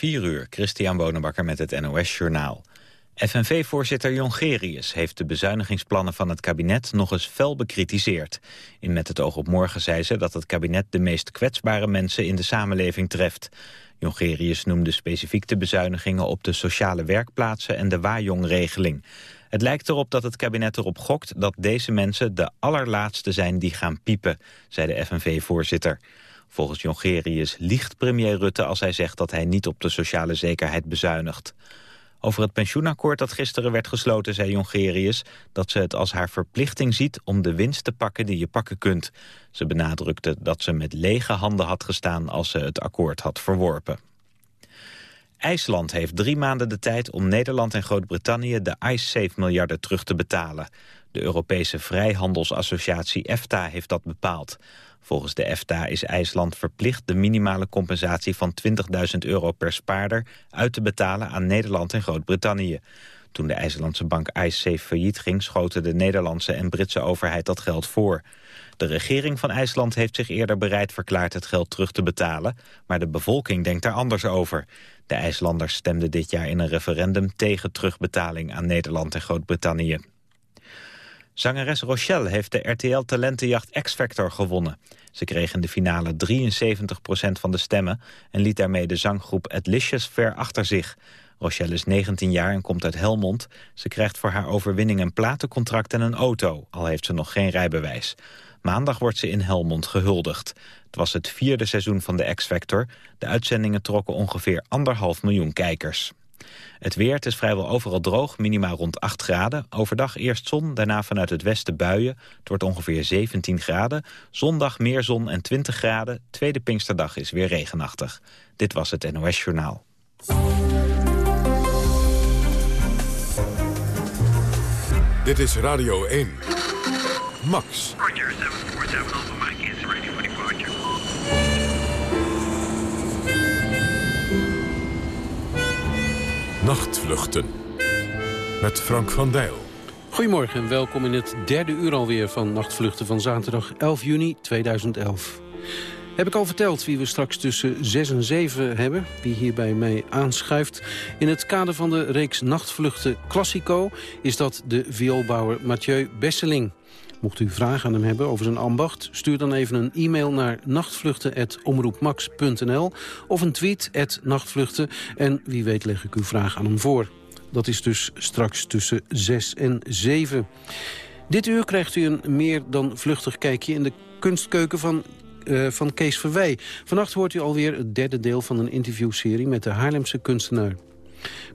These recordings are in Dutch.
4 uur, Christian Bonenbakker met het NOS Journaal. FNV-voorzitter Jongerius heeft de bezuinigingsplannen van het kabinet nog eens fel bekritiseerd. In Met het oog op morgen zei ze dat het kabinet de meest kwetsbare mensen in de samenleving treft. Jongerius noemde specifiek de bezuinigingen op de sociale werkplaatsen en de Wajong-regeling. Het lijkt erop dat het kabinet erop gokt dat deze mensen de allerlaatste zijn die gaan piepen, zei de FNV-voorzitter. Volgens Jongerius liegt premier Rutte als hij zegt dat hij niet op de sociale zekerheid bezuinigt. Over het pensioenakkoord dat gisteren werd gesloten, zei Jongerius dat ze het als haar verplichting ziet om de winst te pakken die je pakken kunt. Ze benadrukte dat ze met lege handen had gestaan als ze het akkoord had verworpen. IJsland heeft drie maanden de tijd om Nederland en Groot-Brittannië de IceSafe-miljarden terug te betalen. De Europese Vrijhandelsassociatie EFTA heeft dat bepaald. Volgens de EFTA is IJsland verplicht de minimale compensatie van 20.000 euro per spaarder uit te betalen aan Nederland en Groot-Brittannië. Toen de IJslandse bank IceSafe failliet ging, schoten de Nederlandse en Britse overheid dat geld voor. De regering van IJsland heeft zich eerder bereid verklaard het geld terug te betalen, maar de bevolking denkt daar anders over. De IJslanders stemden dit jaar in een referendum tegen terugbetaling aan Nederland en Groot-Brittannië. Zangeres Rochelle heeft de RTL Talentenjacht X-Factor gewonnen. Ze kreeg in de finale 73% van de stemmen... en liet daarmee de zanggroep Atlicious ver achter zich. Rochelle is 19 jaar en komt uit Helmond. Ze krijgt voor haar overwinning een platencontract en een auto... al heeft ze nog geen rijbewijs. Maandag wordt ze in Helmond gehuldigd. Het was het vierde seizoen van de X-Factor. De uitzendingen trokken ongeveer anderhalf miljoen kijkers. Het weer, het is vrijwel overal droog, minimaal rond 8 graden. Overdag eerst zon, daarna vanuit het westen buien. Het wordt ongeveer 17 graden. Zondag meer zon en 20 graden. Tweede Pinksterdag is weer regenachtig. Dit was het NOS Journaal. Dit is Radio 1. Max. Nachtvluchten. Met Frank van Dijl. Goedemorgen en welkom in het derde uur alweer van Nachtvluchten van zaterdag 11 juni 2011. Heb ik al verteld wie we straks tussen 6 en 7 hebben, wie hier bij mij aanschuift. In het kader van de reeks Nachtvluchten Classico is dat de vioolbouwer Mathieu Besseling. Mocht u vragen aan hem hebben over zijn ambacht... stuur dan even een e-mail naar nachtvluchten.omroepmax.nl... of een tweet nachtvluchten en wie weet leg ik uw vraag aan hem voor. Dat is dus straks tussen 6 en 7. Dit uur krijgt u een meer dan vluchtig kijkje in de kunstkeuken van uh, van Kees Verwij. Vannacht hoort u alweer het derde deel van een interviewserie met de Haarlemse kunstenaar.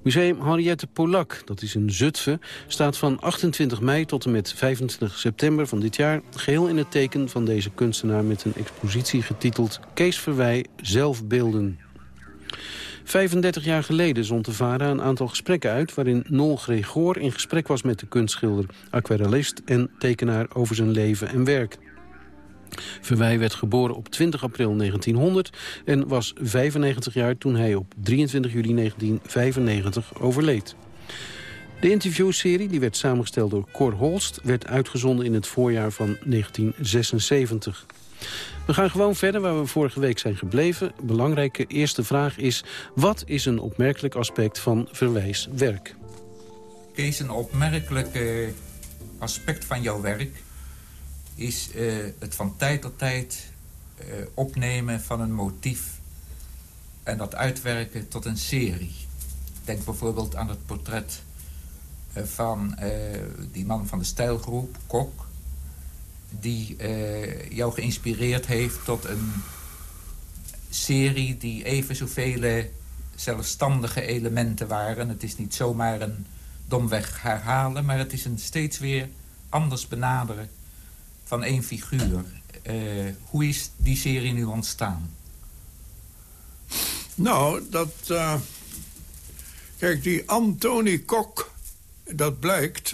Museum Henriette Polak, dat is in Zutphen, staat van 28 mei tot en met 25 september van dit jaar... geheel in het teken van deze kunstenaar met een expositie getiteld... Kees Verwij Zelfbeelden. 35 jaar geleden zond de VARA een aantal gesprekken uit... waarin Nol Gregor in gesprek was met de kunstschilder, aquarellist en tekenaar over zijn leven en werk. Verwij werd geboren op 20 april 1900 en was 95 jaar toen hij op 23 juli 1995 overleed. De interviewserie, die werd samengesteld door Cor Holst... werd uitgezonden in het voorjaar van 1976. We gaan gewoon verder waar we vorige week zijn gebleven. Belangrijke eerste vraag is... wat is een opmerkelijk aspect van Verwijs werk? Is een opmerkelijk aspect van jouw werk is uh, het van tijd tot tijd uh, opnemen van een motief en dat uitwerken tot een serie. Denk bijvoorbeeld aan het portret uh, van die man van de stijlgroep, Kok... die jou geïnspireerd heeft tot een serie die even zoveel zelfstandige elementen waren. Het is niet zomaar een domweg herhalen, maar het is een steeds weer anders benaderen van één figuur. Uh, hoe is die serie nu ontstaan? Nou, dat... Uh, kijk, die Anthony Kok, dat blijkt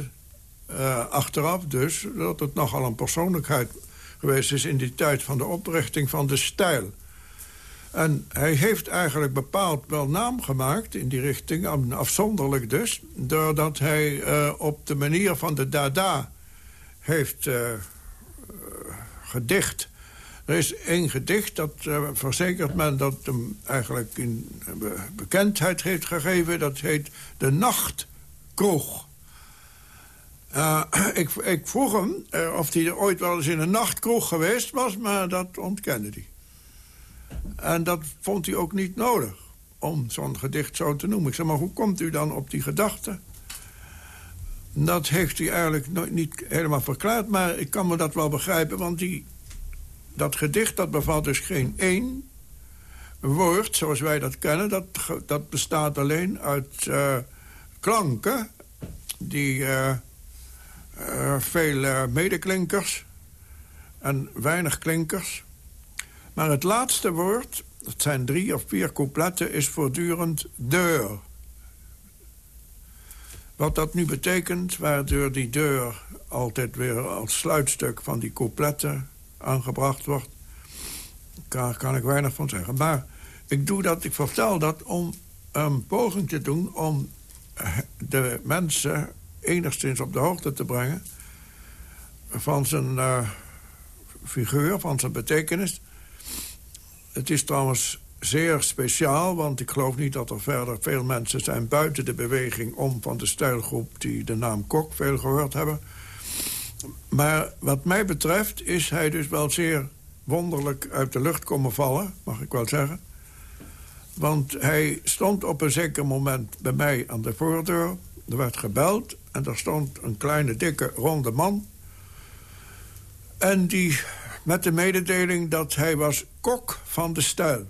uh, achteraf dus... dat het nogal een persoonlijkheid geweest is... in die tijd van de oprichting van de stijl. En hij heeft eigenlijk bepaald wel naam gemaakt in die richting, afzonderlijk dus... doordat hij op de manier van de Dada heeft gedicht. Er is één gedicht dat uh, verzekert men dat hem eigenlijk in bekendheid heeft gegeven. Dat heet De Nachtkroeg. Uh, ik, ik, vroeg hem of hij ooit wel eens in een nachtkroeg geweest was... maar dat ontkende hij. En dat vond hij ook niet nodig om zo'n gedicht zo te noemen. Ik zeg, maar hoe komt u dan op die gedachte? Dat heeft hij eigenlijk nooit, niet helemaal verklaard... maar ik kan me dat wel begrijpen, want die, dat gedicht dat bevat dus geen één woord... zoals wij dat kennen, dat, dat bestaat alleen uit uh, klanken... die uh, uh, veel medeklinkers en weinig klinkers... Maar het laatste woord, dat zijn drie of vier coupletten... is voortdurend deur. Wat dat nu betekent, waardoor die deur altijd weer als sluitstuk van die coupletten aangebracht wordt... Daar kan ik weinig van zeggen. Maar ik doe dat, ik vertel dat om een poging te doen... om de mensen enigszins op de hoogte te brengen... van zijn uh, figuur, van zijn betekenis... Het is trouwens zeer speciaal, want ik geloof niet dat er verder veel mensen zijn... buiten de beweging om van de stijlgroep die de naam Kok veel gehoord hebben. Maar wat mij betreft is hij dus wel zeer wonderlijk uit de lucht komen vallen, mag ik wel zeggen. Want hij stond op een zeker moment bij mij aan de voordeur. Er werd gebeld en er stond een kleine, dikke, ronde man. En die met de mededeling dat hij was kok van de stijl.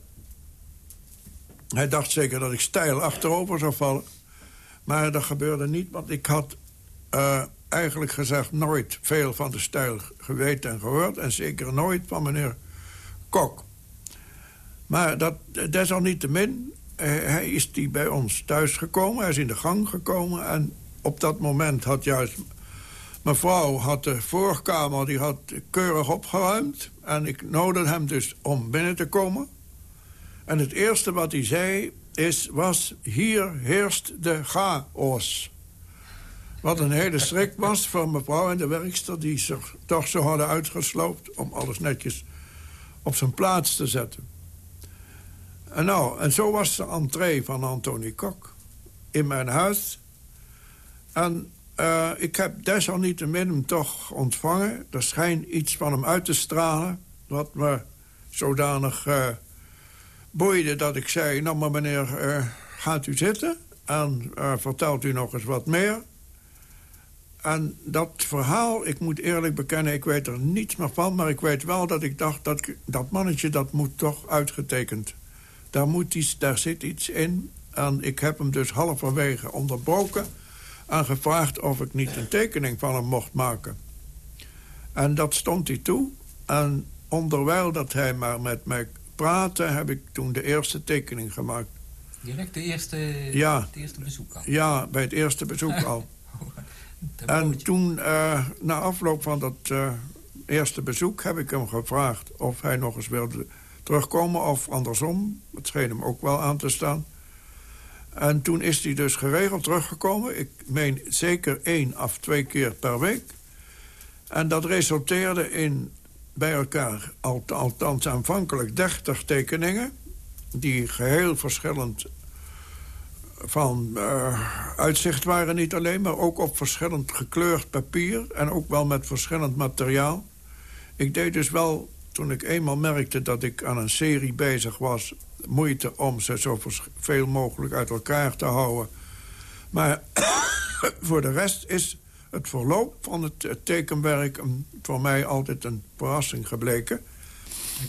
Hij dacht zeker dat ik stijl achterover zou vallen. Maar dat gebeurde niet, want ik had uh, eigenlijk gezegd... nooit veel van de stijl geweten en gehoord... en zeker nooit van meneer Kok. Maar dat, desalniettemin, uh, hij is die bij ons thuis gekomen. Hij is in de gang gekomen en op dat moment had juist Mevrouw had de voorkamer die had keurig opgeruimd. En ik nodigde hem dus om binnen te komen. En het eerste wat hij zei is, was... hier heerst de chaos. Wat een hele schrik was voor mevrouw en de werkster... die zich toch zo hadden uitgesloopt om alles netjes op zijn plaats te zetten. En, nou, en zo was de entree van Anthony Kok in mijn huis. En uh, ik heb desalniettemin hem toch ontvangen. Er schijnt iets van hem uit te stralen... wat me zodanig uh, boeide dat ik zei... nou maar meneer, uh, gaat u zitten en vertelt u nog eens wat meer. En dat verhaal, ik moet eerlijk bekennen... ik weet er niets meer van, maar ik weet wel dat ik dacht... dat, dat mannetje, dat moet toch uitgetekend. Daar, moet iets, daar zit iets in. En ik heb hem dus halverwege onderbroken aan gevraagd of ik niet een tekening van hem mocht maken. En dat stond hij toe. En onderwijl dat hij maar met mij praatte... heb ik toen de eerste tekening gemaakt. Direct de eerste, ja, het eerste bezoek al? Ja, bij het eerste bezoek al. en toen, uh, na afloop van dat uh, eerste bezoek... heb ik hem gevraagd of hij nog eens wilde terugkomen... of andersom, het scheen hem ook wel aan te staan... En toen is hij dus geregeld teruggekomen. Ik meen zeker één of twee keer per week. En dat resulteerde in bij elkaar, althans aanvankelijk, 30 tekeningen... die geheel verschillend van uh, uitzicht waren niet alleen... maar ook op verschillend gekleurd papier en ook wel met verschillend materiaal. Ik deed dus wel, toen ik eenmaal merkte dat ik aan een serie bezig was moeite om ze zo veel mogelijk uit elkaar te houden. Maar voor de rest is het verloop van het tekenwerk voor mij altijd een verrassing gebleken.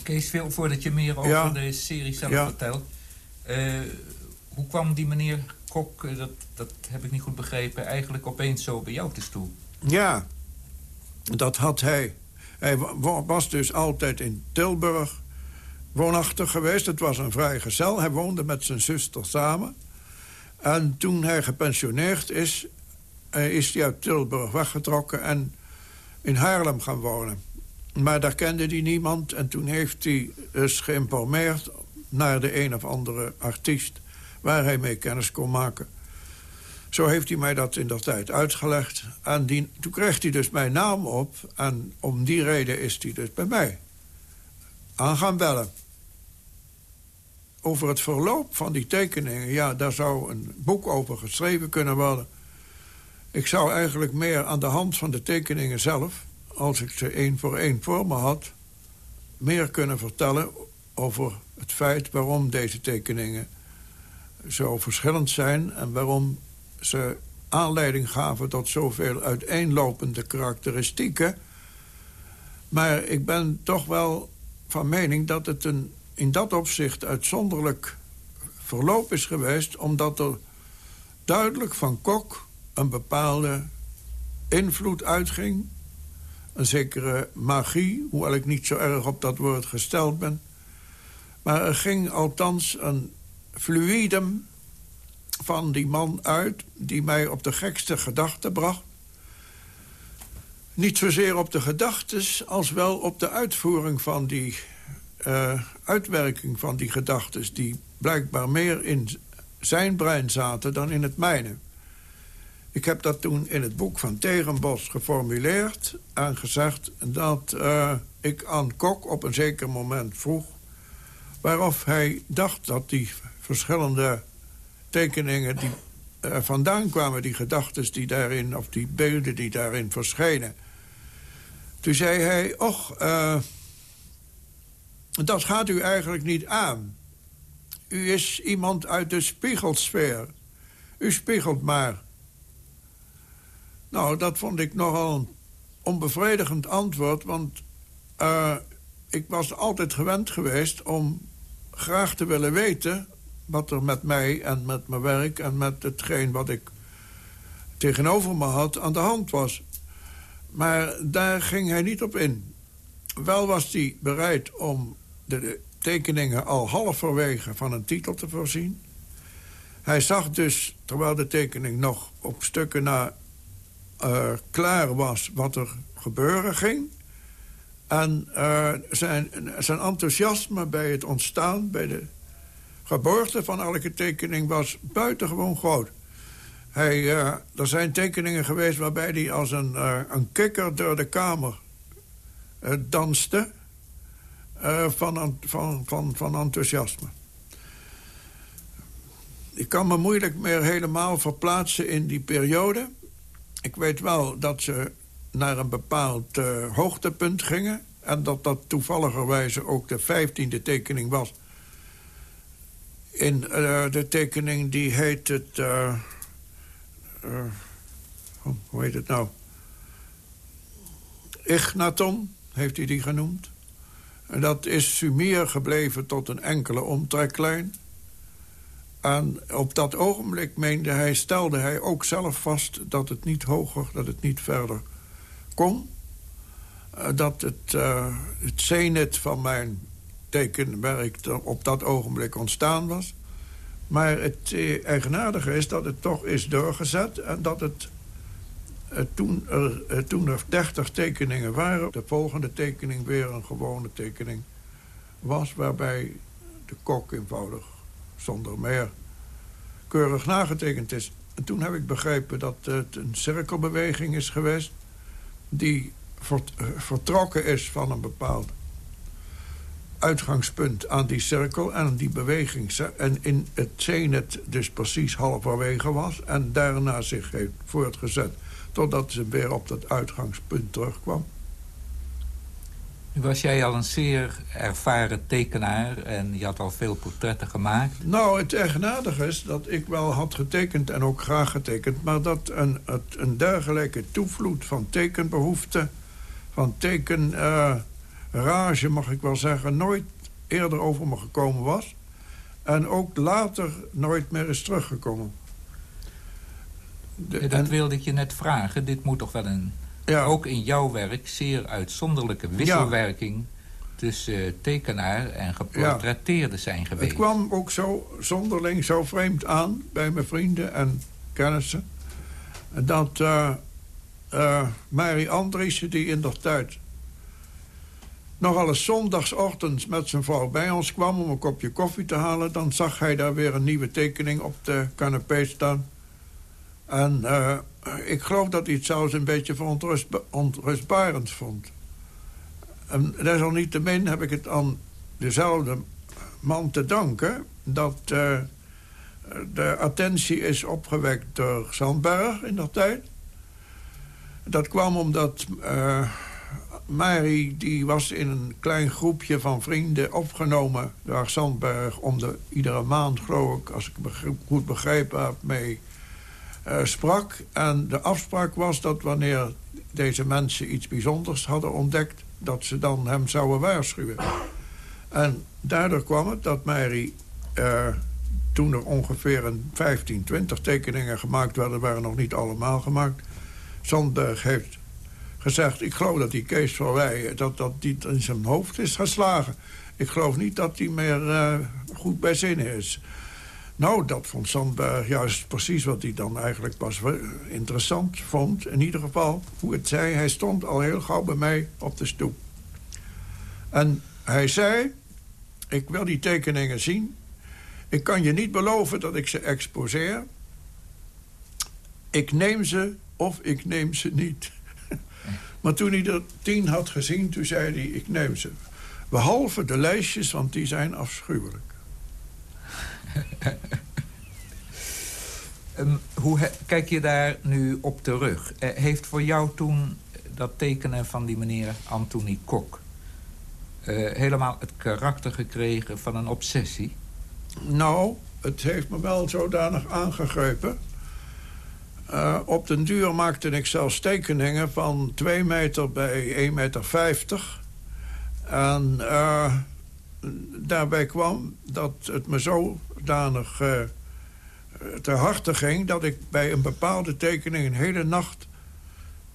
Kees, veel voordat je meer over de serie zelf vertelt. Uh, hoe kwam die meneer Kok, eh, dat, dat heb ik niet goed begrepen... eigenlijk opeens zo bij jou te stoel? Ja, dat had hij. Hij was dus altijd in Tilburg woonachtig geweest. Het was een vrijgezel. Hij woonde met zijn zuster samen. En toen hij gepensioneerd is, is hij uit Tilburg weggetrokken... en in Haarlem gaan wonen. Maar daar kende hij niemand. En toen heeft hij dus geïnformeerd naar de een of andere artiest... waar hij mee kennis kon maken. Zo heeft hij mij dat in der tijd uitgelegd. En toen kreeg hij dus mijn naam op. En om die reden is hij dus bij mij aan gaan bellen. Over het verloop van die tekeningen, ja, daar zou een boek over geschreven kunnen worden. Ik zou eigenlijk meer aan de hand van de tekeningen zelf... als ik ze één voor één voor me had... meer kunnen vertellen over het feit waarom deze tekeningen zo verschillend zijn... en waarom ze aanleiding gaven tot zoveel uiteenlopende karakteristieken. Maar ik ben toch wel van mening dat het een, in dat opzicht uitzonderlijk verloop is geweest... omdat er duidelijk van Kok een bepaalde invloed uitging. Een zekere magie, hoewel ik niet zo erg op dat woord gesteld ben. Maar er ging althans een fluidum van die man uit... die mij op de gekste gedachten bracht. Niet zozeer op de gedachtes als wel op de uitvoering van die... Uh, uitwerking van die gedachtes... die blijkbaar meer in zijn brein zaten dan in het mijne. Ik heb dat toen in het boek van Tegenbos geformuleerd... en gezegd dat uh, ik aan Kok op een zeker moment vroeg... waarop hij dacht dat die verschillende tekeningen die er vandaan kwamen, die gedachten die daarin, of die beelden die daarin verschenen. Toen zei hij, och, uh, dat gaat u eigenlijk niet aan. U is iemand uit de spiegelsfeer. U spiegelt maar. Nou, dat vond ik nogal een onbevredigend antwoord... want uh, ik was altijd gewend geweest om graag te willen weten wat er met mij en met mijn werk... en met hetgeen wat ik tegenover me had aan de hand was. Maar daar ging hij niet op in. Wel was hij bereid om de tekeningen al halverwege van een titel te voorzien. Hij zag dus, terwijl de tekening nog op stukken na klaar was... wat er gebeuren ging... En zijn, zijn enthousiasme bij het ontstaan, bij de geboorte van elke tekening was buitengewoon groot. Hij, uh, er zijn tekeningen geweest waarbij hij als een, uh, een kikker door de kamer uh, danste... van, van, van, van enthousiasme. Ik kan me moeilijk meer helemaal verplaatsen in die periode. Ik weet wel dat ze naar een bepaald hoogtepunt gingen... en dat dat toevalligerwijze ook de vijftiende tekening was in uh, de tekening die heet het... Uh, uh, hoe heet het nou? Ignaton, heeft hij die genoemd. En dat is Sumer gebleven tot een enkele omtreklijn. En op dat ogenblik meende hij, stelde hij ook zelf vast... dat het niet hoger, dat het niet verder kon. dat het, het zenit van mijn tekenwerk op dat ogenblik ontstaan was. Maar het eh, eigenaardige is dat het toch is doorgezet... en dat het eh, toen, er, eh, toen er 30 tekeningen waren... de volgende tekening weer een gewone tekening was... waarbij de kok eenvoudig zonder meer keurig nagetekend is. En toen heb ik begrepen dat het een cirkelbeweging is geweest... die vertrokken is van een bepaald uitgangspunt aan die cirkel en die beweging. En in het zenet dus precies halverwege was. En daarna zich heeft voortgezet totdat ze weer op dat uitgangspunt terugkwam. Nu was jij al een zeer ervaren tekenaar en je had al veel portretten gemaakt. Nou, het eigenaardige is dat ik wel had getekend en ook graag getekend... maar dat een, een dergelijke toevloed van tekenbehoeften, van teken... Uh, rage, mag ik wel zeggen, nooit eerder over me gekomen was. En ook later nooit meer is teruggekomen. De, dat wilde ik je net vragen. Dit moet toch wel een, ja. ook in jouw werk, zeer uitzonderlijke wisselwerking... tussen tekenaar en geportretteerde zijn geweest. Het kwam ook zo zonderling, zo vreemd aan bij mijn vrienden en kennissen... dat uh, uh, Mary Andriessen, die in dat tijd nogal eens zondagsochtends met zijn vrouw bij ons kwam... om een kopje koffie te halen... dan zag hij daar weer een nieuwe tekening op de canapé staan. En uh, ik geloof dat hij het zelfs een beetje verontrustbarend vond. En desalniettemin heb ik het aan dezelfde man te danken... dat uh, de attentie is opgewekt door Sandberg in dat tijd. Dat kwam omdat uh, die was in een klein groepje van vrienden opgenomen... door Sandberg om de iedere maand, geloof ik, als ik goed begrepen heb... mee sprak. En de afspraak was dat wanneer deze mensen iets bijzonders hadden ontdekt... dat ze dan hem zouden waarschuwen. En daardoor kwam het dat Mary... Uh, toen er ongeveer een 15, 20 tekeningen gemaakt werden... waren nog niet allemaal gemaakt. Sandberg heeft gezegd... ik geloof dat die Kees van Wij, dat, dat die in zijn hoofd is geslagen. Ik geloof niet dat hij meer uh, goed bij zin is. Nou, dat vond Sandberg juist precies wat hij dan eigenlijk pas interessant vond. In ieder geval, hoe het zei, hij stond al heel gauw bij mij op de stoep. En hij zei, ik wil die tekeningen zien. Ik kan je niet beloven dat ik ze exposeer. Ik neem ze of ik neem ze niet. maar toen hij er tien had gezien, toen zei hij, ik neem ze. Behalve de lijstjes, want die zijn afschuwelijk. Um, hoe kijk je daar nu op terug? Uh, heeft voor jou toen dat tekenen van die meneer Anthony Kok... Uh, helemaal het karakter gekregen van een obsessie? Nou, het heeft me wel zodanig aangegrepen. Uh, op den duur maakte ik zelfs tekeningen van 2 meter bij 1,50 meter. 50. En daarbij kwam dat het me zodanig uh, ter harte ging... dat ik bij een bepaalde tekening een hele nacht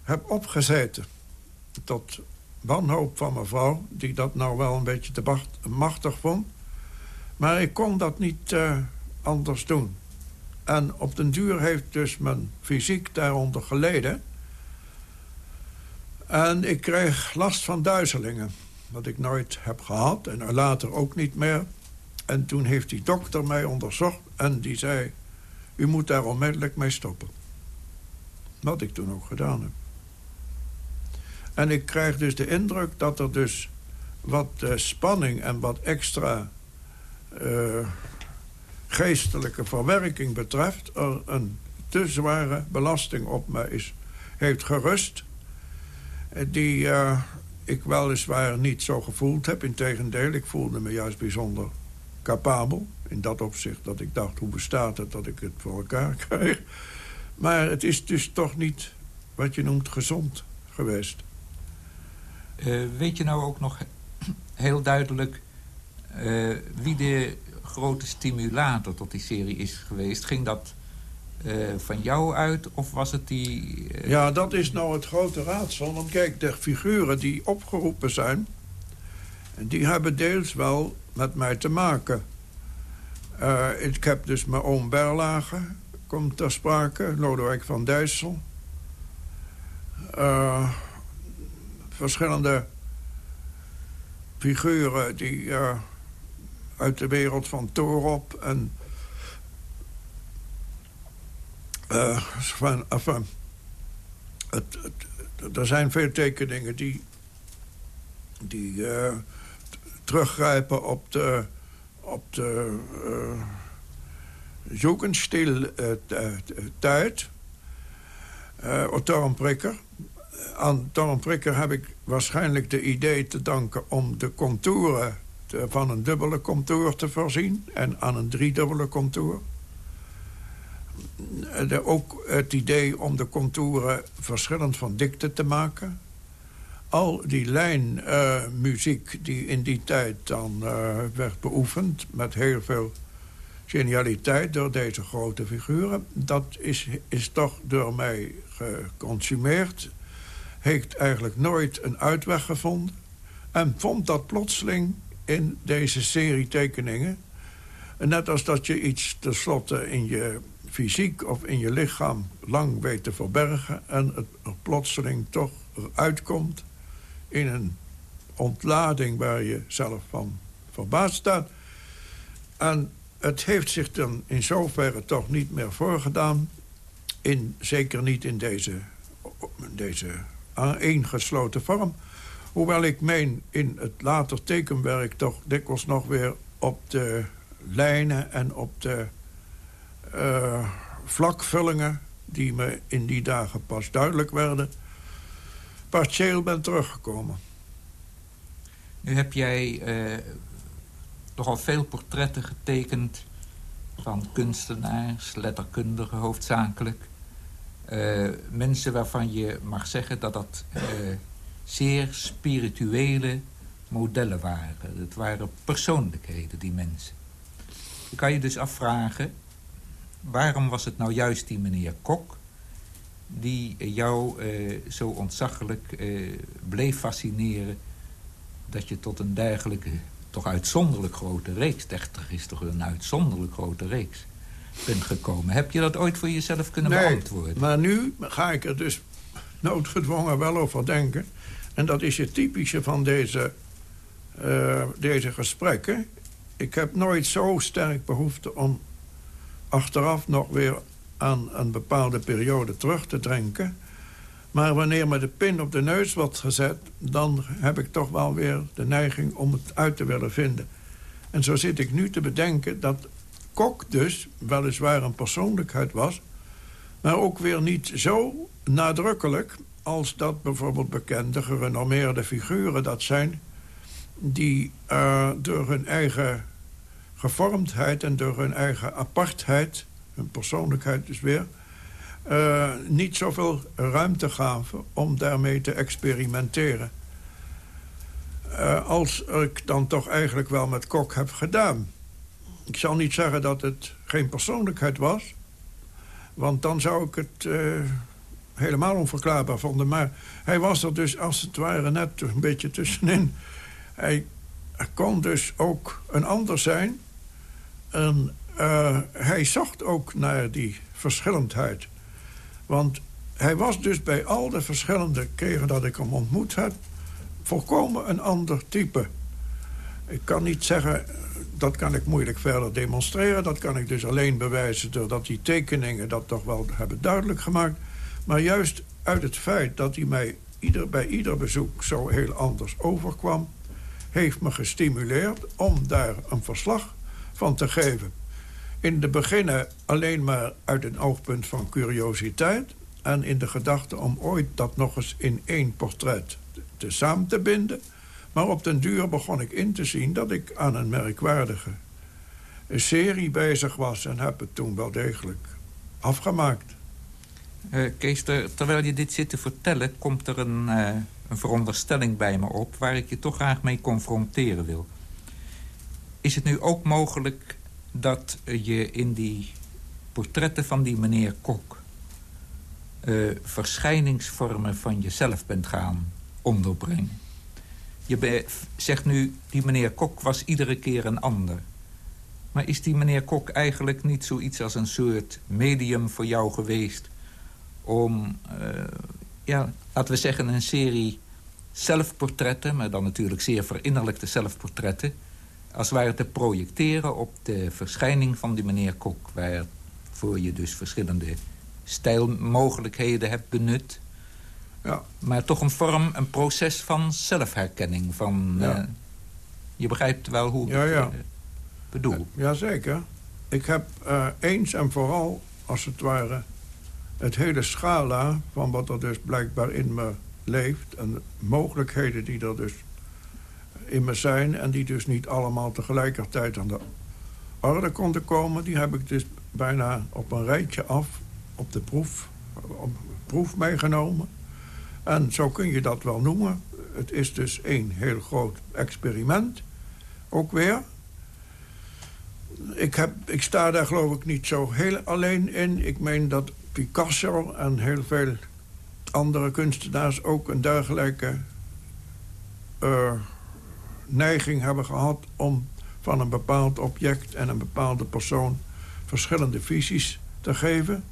heb opgezeten. Tot wanhoop van mevrouw, die dat nou wel een beetje te machtig vond. Maar ik kon dat niet uh, anders doen. En op den duur heeft dus mijn fysiek daaronder geleden. En ik kreeg last van duizelingen wat ik nooit heb gehad en later ook niet meer. En toen heeft die dokter mij onderzocht en die zei... u moet daar onmiddellijk mee stoppen. Wat ik toen ook gedaan heb. En ik krijg dus de indruk dat er dus wat uh, spanning en wat extra uh, geestelijke verwerking betreft... er een te zware belasting op mij is, heeft gerust... die uh, ik weliswaar niet zo gevoeld heb. Integendeel, ik voelde me juist bijzonder capabel. In dat opzicht dat ik dacht, hoe bestaat het dat ik het voor elkaar krijg? Maar het is dus toch niet wat je noemt gezond geweest. Uh, weet je nou ook nog heel duidelijk... Uh, wie de grote stimulator tot die serie is geweest? Ging dat uh, van jou uit of was het die... Uh... Ja, dat is nou het grote raadsel. Want kijk, de figuren die opgeroepen zijn... die hebben deels wel met mij te maken. Uh, ik heb dus mijn oom Berlage, komt ter sprake. Lodewijk van Dijssel. verschillende figuren die uit de wereld van Torop en Van, enfin, het, er zijn veel tekeningen die, die uh, teruggrijpen op de, op de uh, Jugendstil-tijd. Uh, Torrenprikker. Aan Torrenprikker heb ik waarschijnlijk de idee te danken... om de contouren van een dubbele contour te voorzien... en aan een driedubbele contour de, ook het idee om de contouren verschillend van dikte te maken. Al die lijnmuziek uh, die in die tijd dan uh, werd beoefend... met heel veel genialiteit door deze grote figuren... dat is, is toch door mij geconsumeerd. Heeft eigenlijk nooit een uitweg gevonden. En vond dat plotseling in deze serie tekeningen... net als dat je iets tenslotte in je fysiek of in je lichaam lang weet te verbergen... en het er plotseling toch uitkomt in een ontlading waar je zelf van verbaasd staat. En het heeft zich dan in zoverre toch niet meer voorgedaan... In, zeker niet in deze, deze aaneengesloten vorm... Hoewel ik meen in het later tekenwerk toch dikwijls nog weer op de lijnen en op de uh, vlakvullingen... die me in die dagen pas duidelijk werden, partieel ben teruggekomen. Nu heb jij uh, toch al veel portretten getekend van kunstenaars, letterkundigen hoofdzakelijk. Uh, mensen waarvan je mag zeggen dat dat zeer spirituele modellen waren. Het waren persoonlijkheden, die mensen. Kan je dus afvragen... waarom was het nou juist die meneer Kok... die jou uh, zo ontzaglijk uh, bleef fascineren... dat je tot een dergelijke, toch uitzonderlijk grote reeks... 30 is toch een uitzonderlijk grote reeks... bent gekomen. Heb je dat ooit voor jezelf kunnen nee, beantwoorden? maar nu ga ik er dus noodgedwongen wel over denken... En dat is het typische van deze, uh, deze gesprekken. Ik heb nooit zo sterk behoefte om achteraf nog weer aan een bepaalde periode terug te drinken. Maar wanneer me de pin op de neus wordt gezet... dan heb ik toch wel weer de neiging om het uit te willen vinden. En zo zit ik nu te bedenken dat Kok dus weliswaar een persoonlijkheid was... maar ook weer niet zo nadrukkelijk als dat bijvoorbeeld bekende, gerenommeerde figuren dat zijn... die uh, door hun eigen gevormdheid en door hun eigen apartheid... hun persoonlijkheid dus weer... Uh, niet zoveel ruimte gaven om daarmee te experimenteren. Uh, als ik dan toch eigenlijk wel met Kok heb gedaan. Ik zal niet zeggen dat het geen persoonlijkheid was... want dan zou ik het helemaal onverklaarbaar vonden. Maar hij was er dus als het ware net een beetje tussenin. Hij kon dus ook een ander zijn. En uh, hij zocht ook naar die verschillendheid. Want hij was dus bij al de verschillende keren dat ik hem ontmoet heb... volkomen een ander type. Ik kan niet zeggen, dat kan ik moeilijk verder demonstreren. Dat kan ik dus alleen bewijzen doordat die tekeningen dat toch wel hebben duidelijk gemaakt. Maar juist uit het feit dat hij mij ieder, bij ieder bezoek zo heel anders overkwam... heeft me gestimuleerd om daar een verslag van te geven. In de beginnen alleen maar uit een oogpunt van curiositeit... en in de gedachte om ooit dat nog eens in één portret te samen te binden... Maar op den duur begon ik in te zien dat ik aan een merkwaardige serie bezig was... en heb het toen wel degelijk afgemaakt. Uh, Kees, terwijl je dit zit te vertellen... komt er een, uh, een veronderstelling bij me op... waar ik je toch graag mee confronteren wil. Is het nu ook mogelijk dat je in die portretten van die meneer Kok... Uh, verschijningsvormen van jezelf bent gaan onderbrengen? Je zegt nu, die meneer Kok was iedere keer een ander. Maar is die meneer Kok eigenlijk niet zoiets als een soort medium voor jou geweest om, uh, ja, laten we zeggen, een serie zelfportretten... maar dan natuurlijk zeer verinnerlijkte zelfportretten... als het ware te projecteren op de verschijning van die meneer Kok... waarvoor je dus verschillende stijlmogelijkheden hebt benut... Ja. Maar toch een vorm, een proces van zelfherkenning. Van, ja. uh, je begrijpt wel hoe ik ja, ja. Uh, bedoel. Jazeker. Ik heb uh, eens en vooral, als het ware het hele scala van wat er dus blijkbaar in me leeft... en mogelijkheden die er dus in me zijn... en die dus niet allemaal tegelijkertijd aan de orde konden komen... die heb ik dus bijna op een rijtje af op de proef, op proef meegenomen. En zo kun je dat wel noemen. Het is dus één heel groot experiment. Ook weer. Ik, heb, ik sta daar geloof ik niet zo heel alleen in. Ik meen dat Picasso en heel veel andere kunstenaars ook een dergelijke uh, neiging hebben gehad om van een bepaald object en een bepaalde persoon verschillende visies te geven.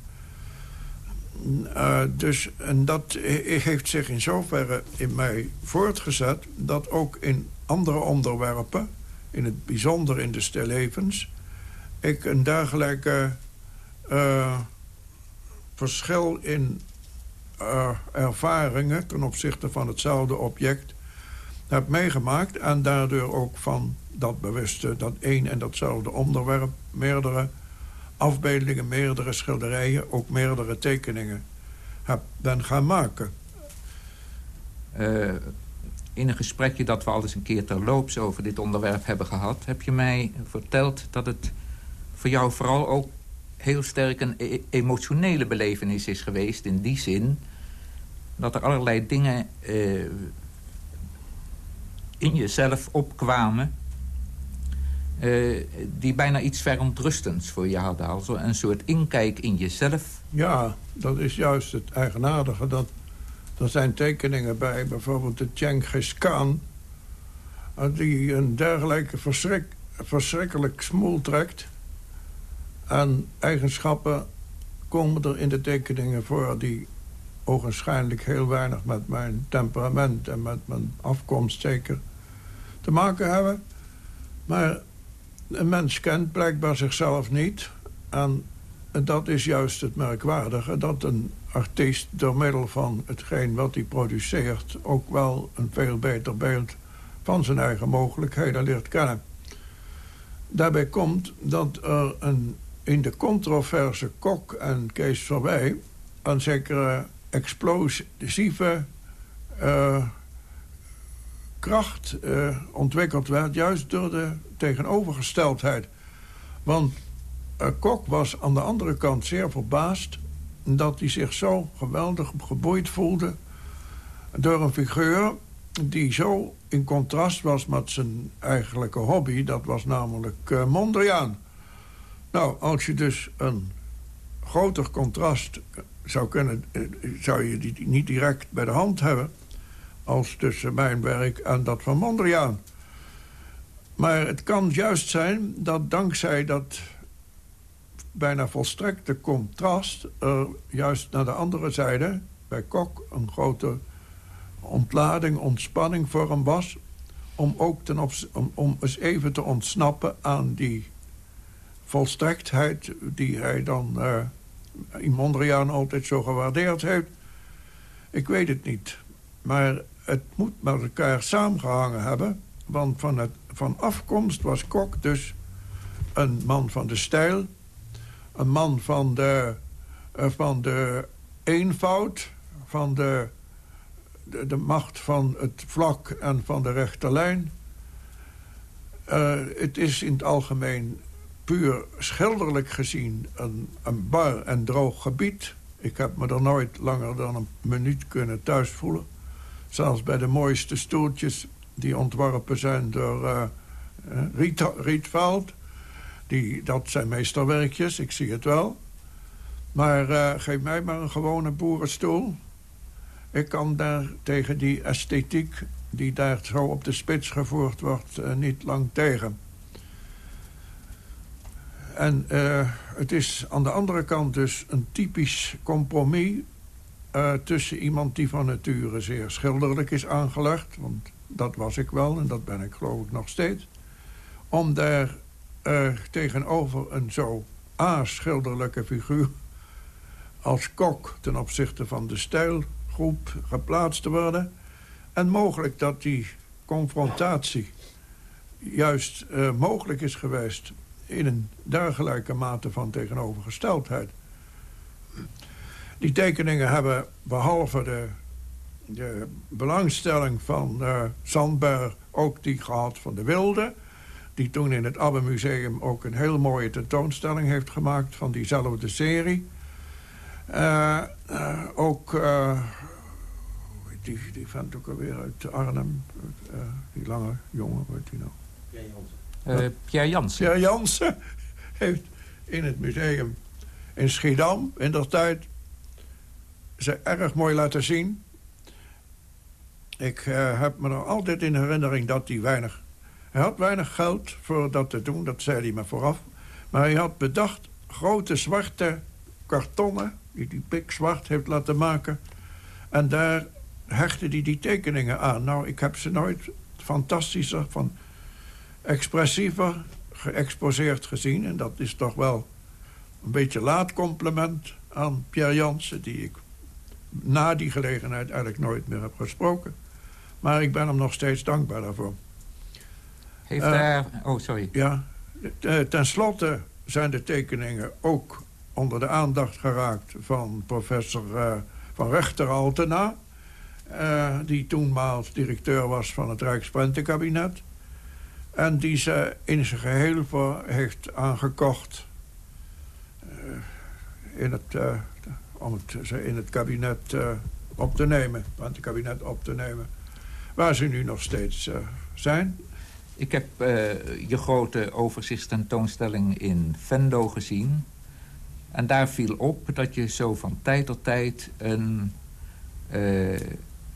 Uh, dus, en dat heeft zich in zoverre in mij voortgezet... dat ook in andere onderwerpen, in het bijzonder in de stillevens... ik een dergelijke uh, verschil in uh, ervaringen ten opzichte van hetzelfde object heb meegemaakt... en daardoor ook van dat bewuste, dat één en datzelfde onderwerp... meerdere afbeeldingen, meerdere schilderijen, ook meerdere tekeningen heb, ben gaan maken. Uh, in een gesprekje dat we al eens een keer terloops over dit onderwerp hebben gehad... heb je mij verteld dat het voor jou vooral ook heel sterk een e emotionele belevenis is geweest. In die zin dat er allerlei dingen uh, in jezelf opkwamen... Uh, die bijna iets verontrustends voor je hadden. Also een soort inkijk in jezelf. Ja, dat is juist het eigenaardige. Dat, er zijn tekeningen bij, bijvoorbeeld de Genghis Khan... Eh, die een dergelijke verschrik, verschrikkelijk smoel trekt. En eigenschappen komen er in de tekeningen voor... die ogenschijnlijk heel weinig met mijn temperament... en met mijn afkomst zeker te maken hebben. Maar een mens kent blijkbaar zichzelf niet. En dat is juist het merkwaardige. Dat een artiest door middel van hetgeen wat hij produceert... ook wel een veel beter beeld van zijn eigen mogelijkheden leert kennen. Daarbij komt dat er een, in de controverse Kok en Kees Verwij... een zekere explosieve uh, kracht uh, ontwikkeld werd... juist door de tegenovergesteldheid. Want uh, Kok was aan de andere kant zeer verbaasd... dat hij zich zo geweldig geboeid voelde... door een figuur die zo in contrast was met zijn eigenlijke hobby. Dat was namelijk uh, Mondriaan. Nou, als je dus een groter contrast zou kunnen... zou je die niet direct bij de hand hebben als tussen mijn werk en dat van Mondriaan. Maar het kan juist zijn dat dankzij dat bijna volstrekte contrast... er juist naar de andere zijde, bij Kok, een grote ontlading, ontspanning voor hem was... om ook ten om, om eens even te ontsnappen aan die volstrektheid... die hij dan uh, in Mondriaan altijd zo gewaardeerd heeft. Ik weet het niet. Maar het moet met elkaar samengehangen hebben. Want van, het, van afkomst was Kok dus een man van de stijl. Een man van de, uh, van de eenvoud. Van de, de, macht van het vlak en van de rechte lijn. Uh, het is in het algemeen puur schilderlijk gezien een, een bar en droog gebied. Ik heb me er nooit langer dan een minuut kunnen thuis voelen. Zelfs bij de mooiste stoeltjes die ontworpen zijn door uh, Riet, Rietveld. Die, dat zijn meesterwerkjes, ik zie het wel. Maar uh, geef mij maar een gewone boerenstoel. Ik kan daar tegen die esthetiek die daar zo op de spits gevoerd wordt... Niet lang tegen. En uh, het is aan de andere kant dus een typisch compromis uh, tussen iemand die van nature zeer schilderlijk is aangelegd... want dat was ik wel en dat ben ik geloof ik nog steeds... om daar uh, tegenover een zo a-schilderlijke figuur... als kok ten opzichte van de stijlgroep geplaatst te worden... en mogelijk dat die confrontatie juist mogelijk is geweest... in een dergelijke mate van tegenovergesteldheid... Die tekeningen hebben behalve de, de belangstelling van uh, Sandberg... ook die gehad van de Wilde... die toen in het Abbe Museum ook een heel mooie tentoonstelling heeft gemaakt... van diezelfde serie. Uh, uh, ook... die, die vent ook alweer uit Arnhem. die lange jongen, weet je nou? Pierre Jansen. Pierre Jansen. Pierre Jansen heeft in het museum in Schiedam in der tijd ze erg mooi laten zien. Ik uh, heb me er altijd in herinnering dat hij weinig... Hij had weinig geld voor dat te doen, dat zei hij me vooraf. Maar hij had bedacht grote zwarte kartonnen... die hij pikzwart heeft laten maken. En daar hechtte hij die tekeningen aan. Nou, ik heb ze nooit fantastischer, van expressiever geëxposeerd gezien. En dat is toch wel een beetje laat compliment aan Pierre Jansen... die ik na die gelegenheid eigenlijk nooit meer heb gesproken. Maar ik ben hem nog steeds dankbaar daarvoor. Heeft daar... Oh, sorry. Ja, ten slotte zijn de tekeningen ook onder de aandacht geraakt van professor van Rechter Altena... Uh, die toenmaals directeur was van het Rijksprentenkabinet. En die ze in zijn geheel voor heeft aangekocht... Uh, in het, uh, om het ze in het kabinet op te nemen. Prentenkabinet op te nemen. Waar ze nu nog steeds zijn. Ik heb je grote overzichtstentoonstelling in Vendo gezien... En daar viel op dat je zo van tijd tot tijd een,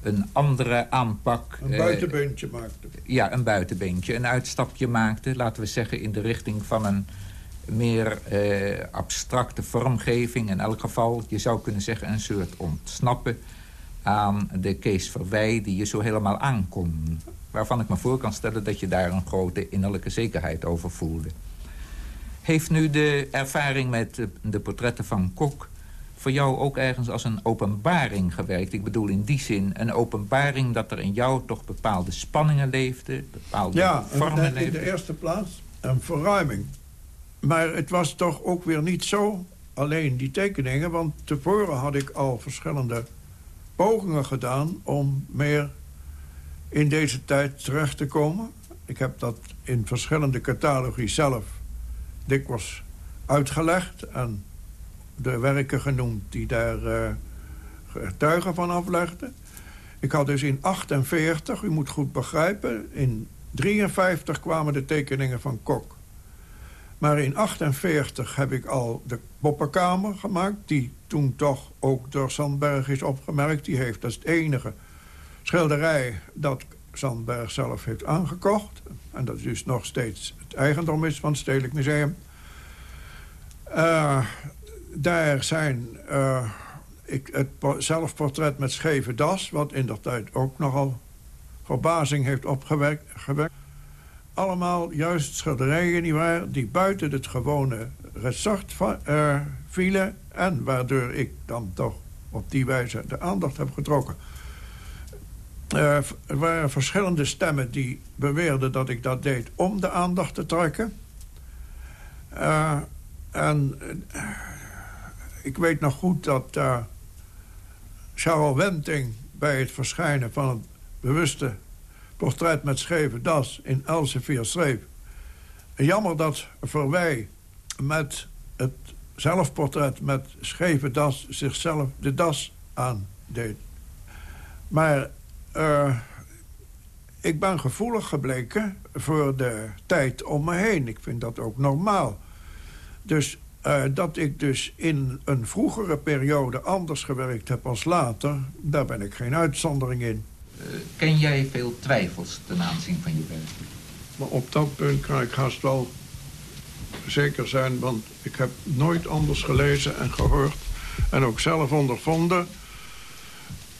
een andere aanpak... Een buitenbeentje uh, maakte. Ja, een buitenbeentje. Een uitstapje maakte, laten we zeggen, in de richting van een meer uh, abstracte vormgeving. In elk geval, je zou kunnen zeggen, een soort ontsnappen aan de Kees Verwij die je zo helemaal aankon. Waarvan ik me voor kan stellen dat je daar een grote innerlijke zekerheid over voelde. Heeft nu de ervaring met de portretten van Kok... voor jou ook ergens als een openbaring gewerkt? Ik bedoel in die zin een openbaring dat er in jou toch bepaalde spanningen leefden... bepaalde ja, vormen leefden. in de eerste plaats een verruiming. Maar het was toch ook weer niet zo alleen die tekeningen... want tevoren had ik al verschillende pogingen gedaan... om meer in deze tijd terecht te komen. Ik heb dat in verschillende catalogie zelf dikwijls uitgelegd... en de werken genoemd die daar uh, getuigen van aflegden. Ik had dus in 48, u moet goed begrijpen... in 53 kwamen de tekeningen van Kok. Maar in 48 heb ik al de Boppenkamer gemaakt... die toen toch ook door Sandberg is opgemerkt. Die heeft, dat is het enige schilderij dat Sandberg zelf heeft aangekocht. En dat dus nog steeds het eigendom is van het Stedelijk Museum. Uh, daar zijn uh, ik, het zelfportret met scheve das... wat in dat tijd ook nogal verbazing heeft opgewekt. Gewekt. Allemaal juist schilderijen nietwaar, die buiten het gewone ressort uh, vielen... en waardoor ik dan toch op die wijze de aandacht heb getrokken. Uh, er waren verschillende stemmen die beweerden dat ik dat deed om de aandacht te trekken. En ik weet nog goed dat uh, Charles Wenting... bij het verschijnen van het bewuste portret met scheve das... in Elsevier schreef... Jammer dat Verwij met het zelfportret met scheve das... zichzelf de das aandeed. Maar uh, ik ben gevoelig gebleken voor de tijd om me heen. Ik vind dat ook normaal. Dus uh, dat ik dus in een vroegere periode anders gewerkt heb als later... daar ben ik geen uitzondering in. Uh, ken jij veel twijfels ten aanzien van je werk? Maar op dat punt kan ik haast wel zeker zijn... want ik heb nooit anders gelezen en gehoord... en ook zelf ondervonden...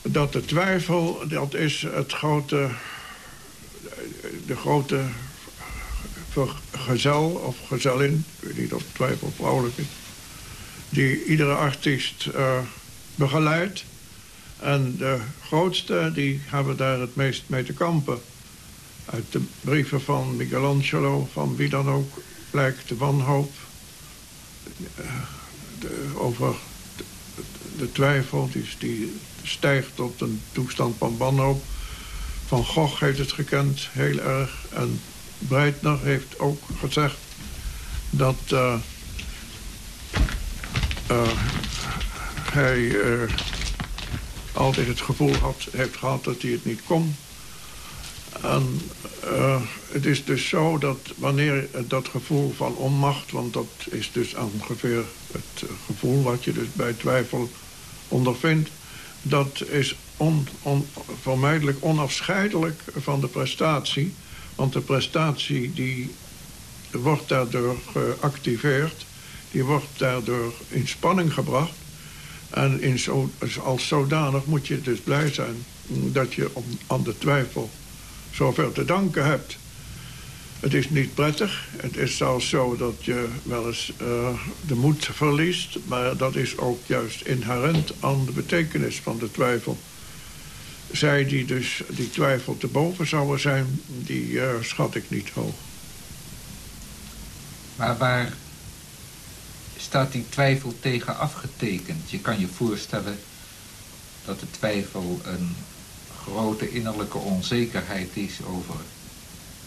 dat de twijfel, dat is het grote... de grote gezel of gezellin, ik weet niet of twijfel vrouwelijk is, die iedere artiest uh, begeleidt. En de grootste, die hebben daar het meest mee te kampen. Uit de brieven van Michelangelo, van wie dan ook, blijkt de wanhoop uh, de, over de, de, twijfel, die, die stijgt tot een toestand van wanhoop. Van Gogh heeft het gekend, heel erg. En Breitner heeft ook gezegd dat uh, uh, hij uh, altijd het gevoel had, heeft gehad dat hij het niet kon. En het is dus zo dat wanneer dat gevoel van onmacht... want dat is dus ongeveer het gevoel wat je dus bij twijfel ondervindt... dat is on, on, vermijdelijk onafscheidelijk van de prestatie... Want de prestatie die wordt daardoor geactiveerd. Die wordt daardoor in spanning gebracht. En zo, als zodanig moet je dus blij zijn dat je aan de twijfel zoveel te danken hebt. Het is niet prettig. Het is zelfs zo dat je wel eens uh, de moed verliest. Maar dat is ook juist inherent aan de betekenis van de twijfel. Zij die dus die twijfel te boven zouden zijn, die uh, schat ik niet hoog. Maar waar staat die twijfel tegen afgetekend? Je kan je voorstellen dat de twijfel een grote innerlijke onzekerheid is over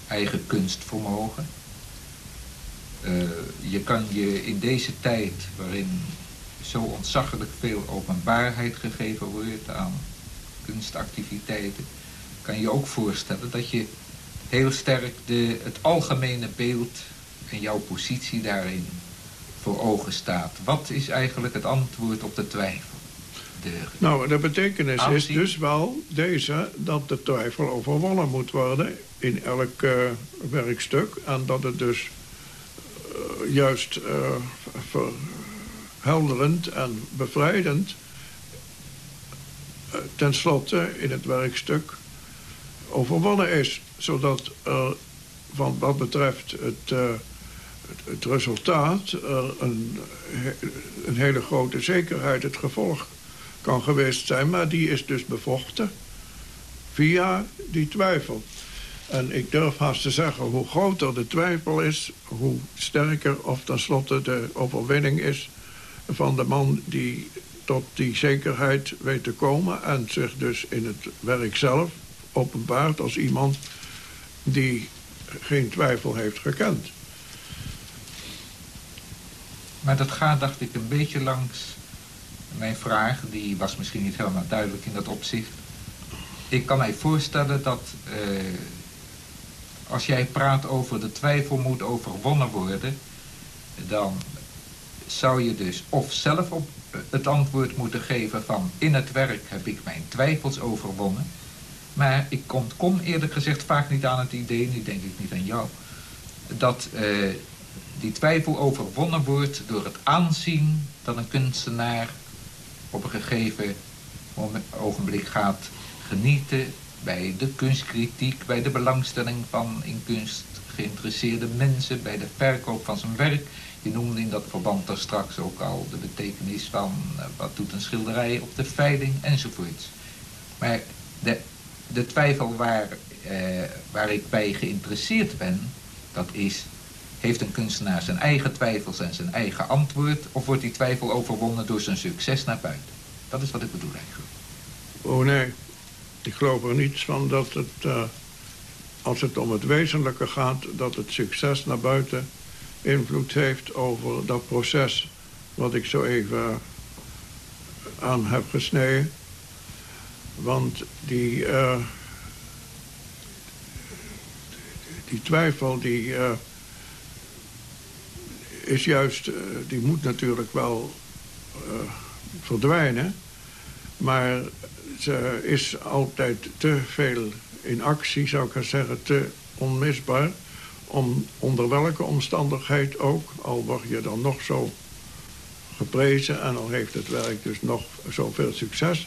eigen kunstvermogen. Uh, je kan je in deze tijd, waarin zo ontzaglijk veel openbaarheid gegeven wordt aan kunstactiviteiten, kan je ook voorstellen dat je heel sterk de, het algemene beeld en jouw positie daarin voor ogen staat. Wat is eigenlijk het antwoord op de twijfel? De nou, de betekenis is dus wel deze, dat de twijfel overwonnen moet worden in elk uh, werkstuk. En dat het dus uh, juist uh, verhelderend en bevrijdend tenslotte in het werkstuk overwonnen is. Zodat er van wat betreft het, uh, het, het, resultaat een, een hele grote zekerheid het gevolg kan geweest zijn. Maar die is dus bevochten via die twijfel. En ik durf haast te zeggen, hoe groter de twijfel is... hoe sterker of tenslotte de overwinning is van de man die tot die zekerheid weet te komen... en zich dus in het werk zelf openbaart als iemand die geen twijfel heeft gekend. Maar dat gaat, dacht ik, een beetje langs mijn vraag. Die was misschien niet helemaal duidelijk in dat opzicht. Ik kan mij voorstellen dat uh, als jij praat over de twijfel moet overwonnen worden... dan zou je dus of zelf op het antwoord moeten geven van... in het werk heb ik mijn twijfels overwonnen... Maar ik kom, eerlijk gezegd vaak niet aan het idee, nu denk ik niet aan jou... dat uh, die twijfel overwonnen wordt door het aanzien dat een kunstenaar op een gegeven ogenblik gaat genieten... bij de kunstkritiek, bij de belangstelling van in kunst geïnteresseerde mensen... bij de verkoop van zijn werk. Je noemde in dat verband daar straks ook al de betekenis van... Uh, wat doet een schilderij op de veiling enzovoorts. Maar de de twijfel waar, eh, waar ik bij geïnteresseerd ben, dat is... heeft een kunstenaar zijn eigen twijfels en zijn eigen antwoord... of wordt die twijfel overwonnen door zijn succes naar buiten? Dat is wat ik bedoel eigenlijk. Oh nee, ik geloof er niets van dat het... Uh, als het om het wezenlijke gaat, dat het succes naar buiten invloed heeft over dat proces wat ik zo even aan heb gesneden. Want die, uh, die twijfel die, uh, is juist, uh, die moet natuurlijk wel verdwijnen. Maar ze is altijd te veel in actie, zou ik zeggen, te onmisbaar. Om onder welke omstandigheid ook, al word je dan nog zo geprezen... en al heeft het werk dus nog zoveel succes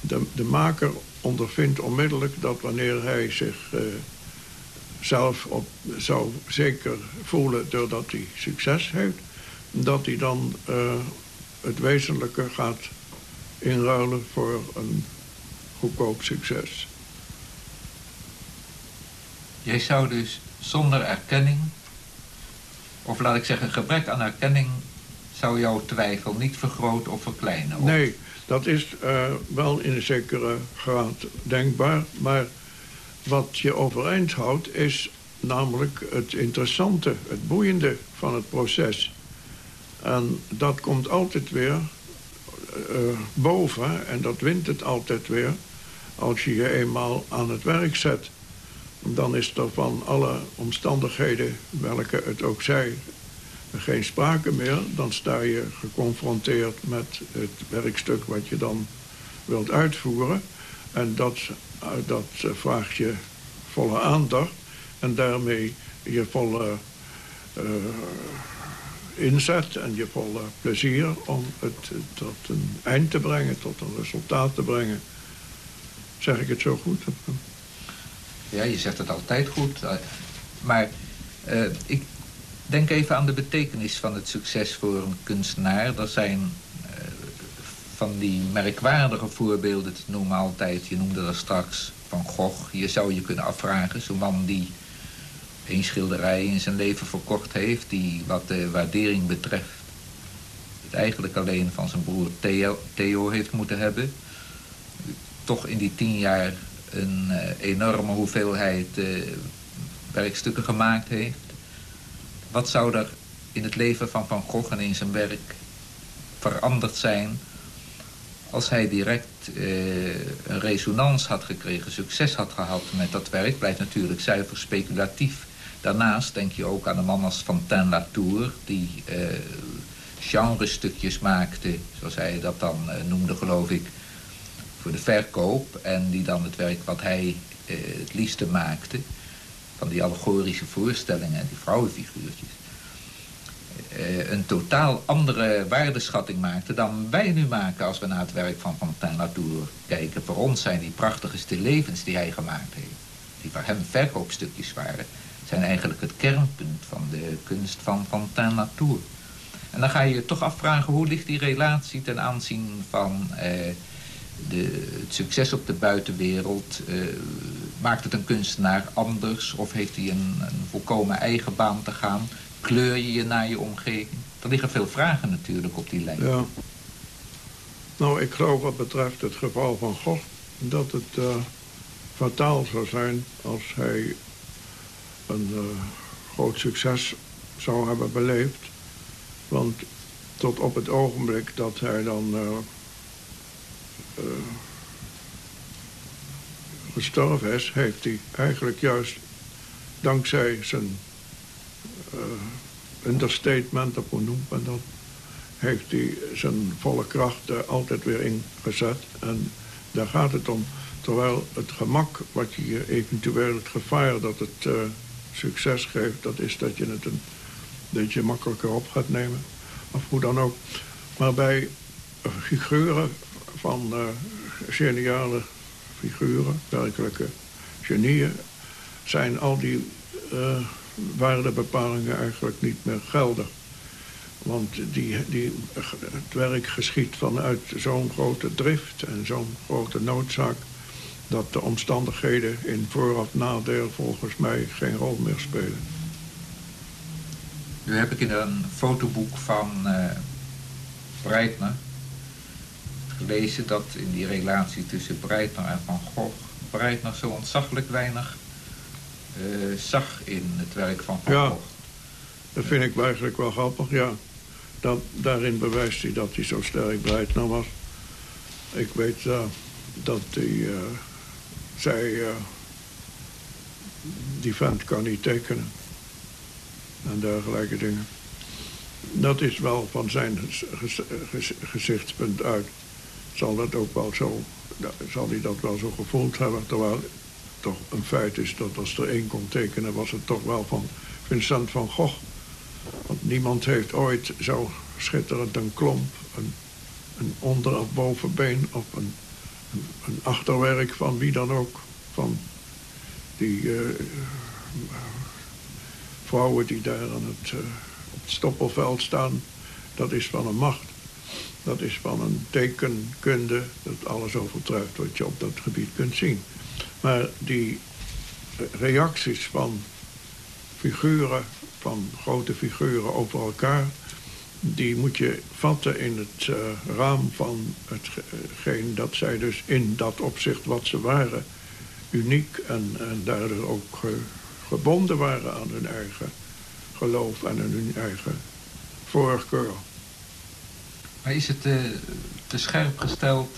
de, de maker ondervindt onmiddellijk dat wanneer hij zich uh, zelf op, zou zeker voelen doordat hij succes heeft... dat hij dan uh, het wezenlijke gaat inruilen voor een goedkoop succes. Jij zou dus zonder erkenning, of laat ik zeggen gebrek aan erkenning... zou jouw twijfel niet vergroten of verkleinen? Nee, dat is uh, wel in een zekere graad denkbaar. Maar wat je overeind houdt is namelijk het interessante, het boeiende van het proces. En dat komt altijd weer uh, boven en dat wint het altijd weer als je je eenmaal aan het werk zet. Dan is er van alle omstandigheden, welke het ook zij, geen sprake meer. Dan sta je geconfronteerd met het werkstuk wat je dan wilt uitvoeren. En dat, eh, dat vraagt je volle aandacht. En daarmee je volle uh, inzet en je volle plezier om het tot een eind te brengen, tot een resultaat te brengen. Zeg ik het zo goed? Ja, je zegt het altijd goed. Eh, maar uh, ik, Denk even aan de betekenis van het succes voor een kunstenaar. Er zijn uh, van die merkwaardige voorbeelden te noemen altijd. Je noemde dat straks Van Gogh. Je zou je kunnen afvragen, zo'n man die een schilderij in zijn leven verkocht heeft... die wat de waardering betreft het eigenlijk alleen van zijn broer Theo heeft moeten hebben... toch in die tien jaar een uh, enorme hoeveelheid uh, werkstukken gemaakt heeft. Wat zou er in het leven van Van Gogh en in zijn werk veranderd zijn... als hij direct uh, een resonans had gekregen, succes had gehad met dat werk... blijft natuurlijk zuiver speculatief. Daarnaast denk je ook aan een man als Fontaine Latour... die uh, genrestukjes maakte, zoals hij dat dan uh, noemde, geloof ik... voor de verkoop. En die dan het werk wat hij het liefste maakte... van die allegorische voorstellingen, die vrouwenfiguurtjes uh, een totaal andere waardeschatting maakte... dan wij nu maken als we naar het werk van Fontaine Latour kijken. Voor ons zijn die prachtige levens die hij gemaakt heeft... die voor hem verkoopstukjes waren... zijn eigenlijk het kernpunt van de kunst van Fontaine Latour. En dan ga je je toch afvragen... hoe ligt die relatie ten aanzien van... Uh, de, het succes op de buitenwereld... Uh, maakt het een kunstenaar anders? Of heeft hij een, een volkomen eigen baan te gaan? Kleur je je naar je omgeving? Er liggen veel vragen natuurlijk op die lijn. Ja. Nou, ik geloof wat betreft het geval van Gogh... dat het uh, fataal zou zijn als hij een uh, groot succes zou hebben beleefd. Want tot op het ogenblik dat hij dan gestorven is... heeft hij eigenlijk juist dankzij zijn uh, understatement, hoe noemt men dat... heeft hij zijn volle kracht er altijd weer ingezet. En daar gaat het om. Terwijl het gemak wat je hier eventueel het gevaar dat het uh, succes geeft... dat is dat je het een beetje makkelijker op gaat nemen. Of hoe dan ook. Maar bij figuren van uh, geniale figuren, werkelijke genieën... zijn al die... Uh, waardebepalingen eigenlijk niet meer geldig. Want die, die, het werk geschiet vanuit zo'n grote drift en zo'n grote noodzaak... dat de omstandigheden in voor- of nadeel volgens mij geen rol meer spelen. Nu heb ik in een fotoboek van uh, Breitner gelezen... dat in die relatie tussen Breitner en Van Gogh... Breitner zo ontzaglijk weinig uh, zag in het werk van Van Gogh. Ja, dat vind ik eigenlijk wel grappig, ja. Dat, daarin bewijst hij dat hij zo sterk Breitner was. Ik weet uh, dat hij uh, zei... die vent kan niet tekenen. En dergelijke dingen. Dat is wel van zijn gezichtspunt uit. Zal dat ook wel zo... Zal hij dat wel zo gevoeld hebben. Terwijl toch een feit is dat als er één kon tekenen... was het toch wel van Vincent van Gogh. Want niemand heeft ooit zo schitterend een klomp... een, een onder- of bovenbeen of een, een, achterwerk van wie dan ook... van die uh, vrouwen die daar aan het, uh, op het stoppelveld staan... dat is van een macht. Dat is van een tekenkunde dat alles overtreft wat je op dat gebied kunt zien. Maar die reacties van figuren, van grote figuren over elkaar... die moet je vatten in het uh, raam van hetgeen dat zij dus in dat opzicht wat ze waren... uniek en, en daardoor ook uh, gebonden waren aan hun eigen geloof en aan hun eigen voorkeur. Maar is het uh, te scherp gesteld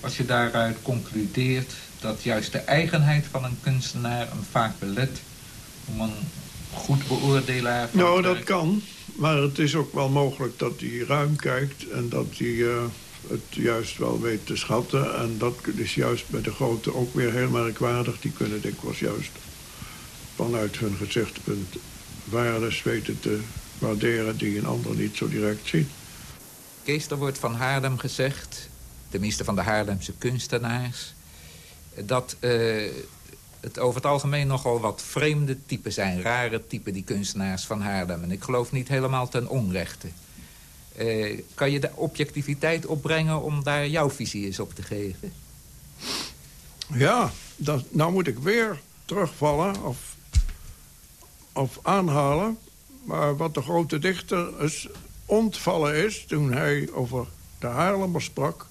als je daaruit concludeert dat juist de eigenheid van een kunstenaar hem vaak belet om een goed beoordelaar Nou, dat kan. Maar het is ook wel mogelijk dat hij ruim kijkt en dat hij uh, het juist wel weet te schatten. En dat is juist bij de grote ook weer heel merkwaardig. Die kunnen dikwijls juist vanuit hun gezichtspunt waardes weten te waarderen die een ander niet zo direct ziet. Kees, wordt van Haarlem gezegd, tenminste van de Haarlemse kunstenaars dat uh, het over het algemeen nogal wat vreemde typen zijn. Rare typen, die kunstenaars van Haarlem. En ik geloof niet helemaal ten onrechte. Uh, kan je de objectiviteit opbrengen om daar jouw visie eens op te geven? Ja, dat, nou moet ik weer terugvallen of, of aanhalen. Maar wat de grote dichter is ontvallen is toen hij over de Haarlemmer sprak...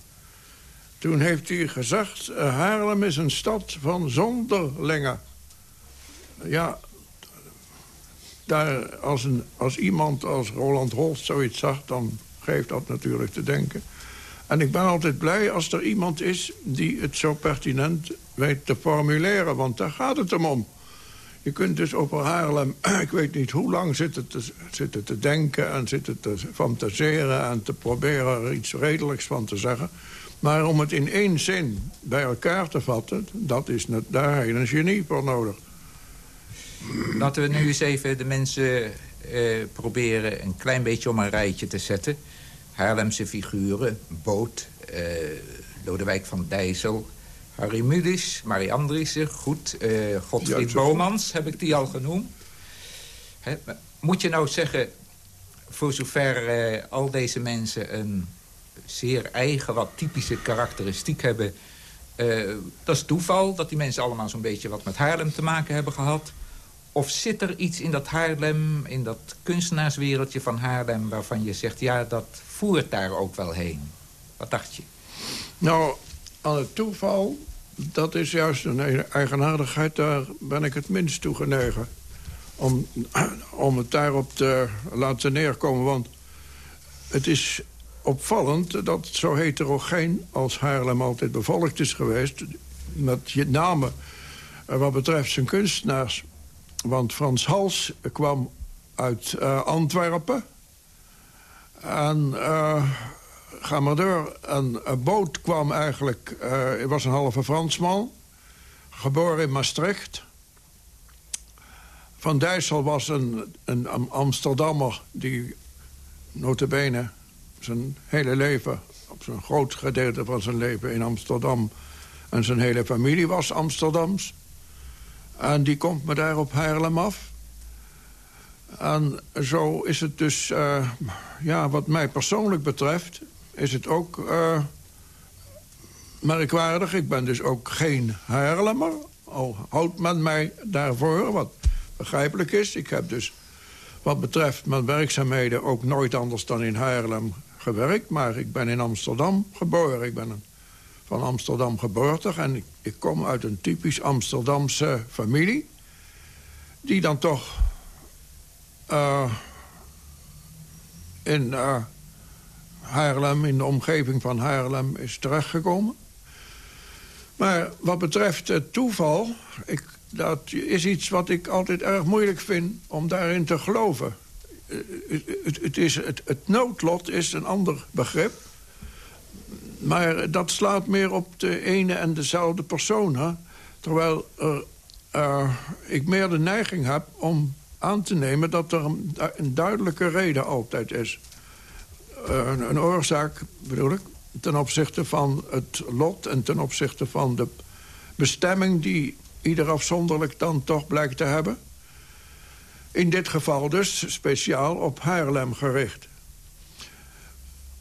toen heeft hij gezegd... Eh, Haarlem is een stad van zonderlingen. Ja, daar, als, een, als iemand als Roland Holst zoiets zag... dan geeft dat natuurlijk te denken. En ik ben altijd blij als er iemand is die het zo pertinent weet te formuleren. Want daar gaat het hem om. Je kunt dus over Haarlem, ik weet niet hoe lang zitten te, te denken... en zitten te fantaseren en te proberen er iets redelijks van te zeggen. Maar om het in één zin bij elkaar te vatten... Dat is daar heb een genie voor nodig. Laten we nu eens even de mensen eh, proberen een klein beetje om een rijtje te zetten. Haarlemse figuren, Boot, eh, Lodewijk van Dijssel... Harry Mulis, Marie Andriessen, goed. Uh, Godfried Bomans, heb ik die al genoemd. moet je nou zeggen, voor zover uh, al deze mensen een zeer eigen, wat typische karakteristiek hebben... Uh, dat is toeval dat die mensen allemaal zo'n beetje wat met Haarlem te maken hebben gehad. Of zit er iets in dat Haarlem, in dat kunstenaarswereldje van Haarlem... waarvan je zegt, ja, dat voert daar ook wel heen? Wat dacht je? Nou, aan het toeval, dat is juist een eigenaardigheid... daar ben ik het minst toe genegen. Om, om het daarop te laten neerkomen. Want het is opvallend dat zo heterogeen als Haarlem altijd bevolkt is geweest... met name eh, wat betreft zijn kunstenaars. Want Frans Hals kwam uit uh, Antwerpen. En uh, ga maar door. En uh, Boot kwam eigenlijk... hij was een halve Fransman. Geboren in Maastricht. Van Dijssel was een, een Amsterdammer... die notabene zijn hele leven... op zijn groot gedeelte van zijn leven in Amsterdam... en zijn hele familie was Amsterdams... En die komt me daar op Haarlem af. En zo is het dus, uh, ja, wat mij persoonlijk betreft... is het ook uh, merkwaardig. Ik ben dus ook geen Haarlemmer. Al houdt men mij daarvoor, wat begrijpelijk is. Ik heb dus wat betreft mijn werkzaamheden... ook nooit anders dan in Haarlem gewerkt. Maar ik ben in Amsterdam geboren. Ik ben een van Amsterdam geboortig. En ik, kom uit een typisch Amsterdamse familie. Die dan toch uh, in uh, Haarlem, in de omgeving van Haarlem, is terechtgekomen. Maar wat betreft het toeval... Ik, dat is iets wat ik altijd erg moeilijk vind om daarin te geloven. Eh, het, het, is, het, noodlot is een ander begrip maar dat slaat meer op de ene en dezelfde persoon. Terwijl uh, ik meer de neiging heb om aan te nemen... dat er een duidelijke reden altijd is. Uh, een, oorzaak, bedoel ik, ten opzichte van het lot... en ten opzichte van de bestemming die ieder afzonderlijk dan toch blijkt te hebben. In dit geval dus speciaal op Haarlem gericht.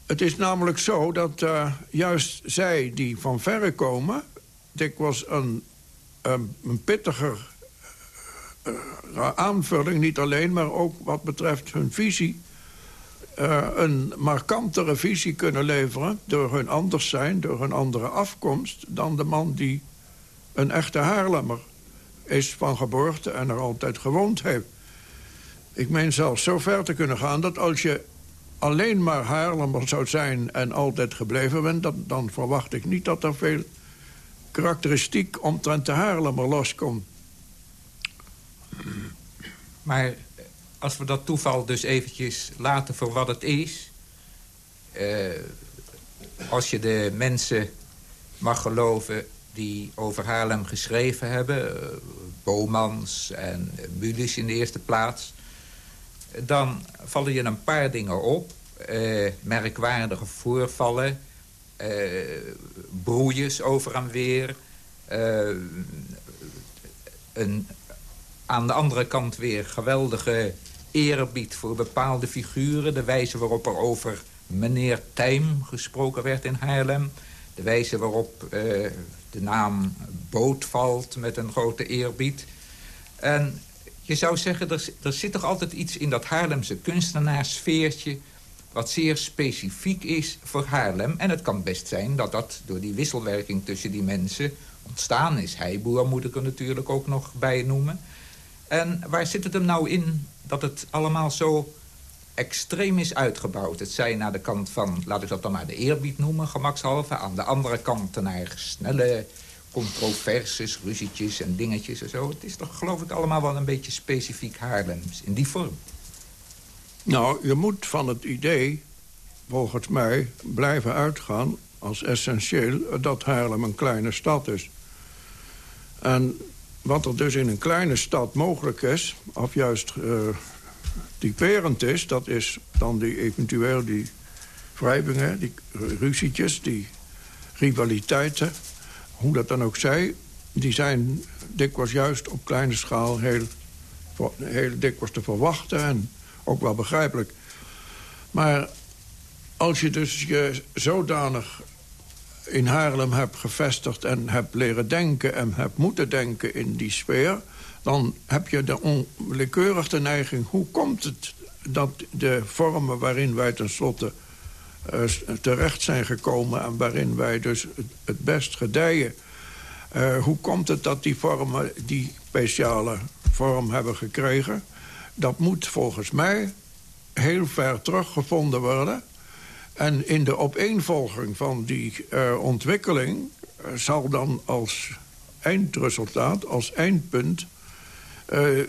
Het is namelijk zo dat uh, juist zij die van verre komen... dikwijls een, een, een pittiger uh, aanvulling, niet alleen... maar ook wat betreft hun visie... Uh, een markantere visie kunnen leveren... door hun anders zijn, door hun andere afkomst... dan de man die een echte Haarlemmer is van geboorte... en er altijd gewoond heeft. Ik meen zelfs zo ver te kunnen gaan dat als je alleen maar Haarlemmer zou zijn en altijd gebleven bent... Dan verwacht ik niet dat er veel karakteristiek omtrent de Haarlemmer loskomt. Maar als we dat toeval dus eventjes laten voor wat het is... Uh, als je de mensen mag geloven die over Haarlem geschreven hebben... Uh, Bomans en Mulis in de eerste plaats dan vallen je een paar dingen op. Uh, merkwaardige voorvallen. Broeiers over en weer. Een, aan de andere kant weer geweldige eerbied voor bepaalde figuren. De wijze waarop er over meneer Tijm gesproken werd in Haarlem. De wijze waarop uh, de naam Boot valt met een grote eerbied. En je zou zeggen, er, er zit toch altijd iets in dat Haarlemse kunstenaarssfeertje... wat zeer specifiek is voor Haarlem. En het kan best zijn dat dat door die wisselwerking tussen die mensen ontstaan is. Heiboer moet ik er natuurlijk ook nog bij noemen. En waar zit het hem nou in dat het allemaal zo extreem is uitgebouwd? Het zij naar de kant van, laat ik dat dan maar de eerbied noemen, gemakshalve. Aan de andere kant naar snelle controverses, ruzietjes en dingetjes en zo. Het is toch geloof ik allemaal wel een beetje specifiek Haarlems in die vorm. Nou, je moet van het idee, volgens mij, blijven uitgaan als essentieel dat Haarlem een kleine stad is. En wat er dus in een kleine stad mogelijk is, of juist uh, typerend is... dat is dan die eventueel die wrijvingen, die ruzietjes, die rivaliteiten... hoe dat dan ook zij, die zijn dikwijls juist op kleine schaal heel, heel dikwijls te verwachten... en ook wel begrijpelijk. Maar als je dus je zodanig in Haarlem heb gevestigd en heb leren denken... en heb moeten denken in die sfeer... dan heb je de onwillekeurig de neiging... hoe komt het dat de vormen waarin wij tenslotte uh, terecht zijn gekomen... en waarin wij dus het, best gedijen... Uh, hoe komt het dat die vormen die speciale vorm hebben gekregen? Dat moet volgens mij heel ver teruggevonden worden... En in de opeenvolging van die uh, ontwikkeling... Uh, zal dan als eindresultaat, als eindpunt... Uh,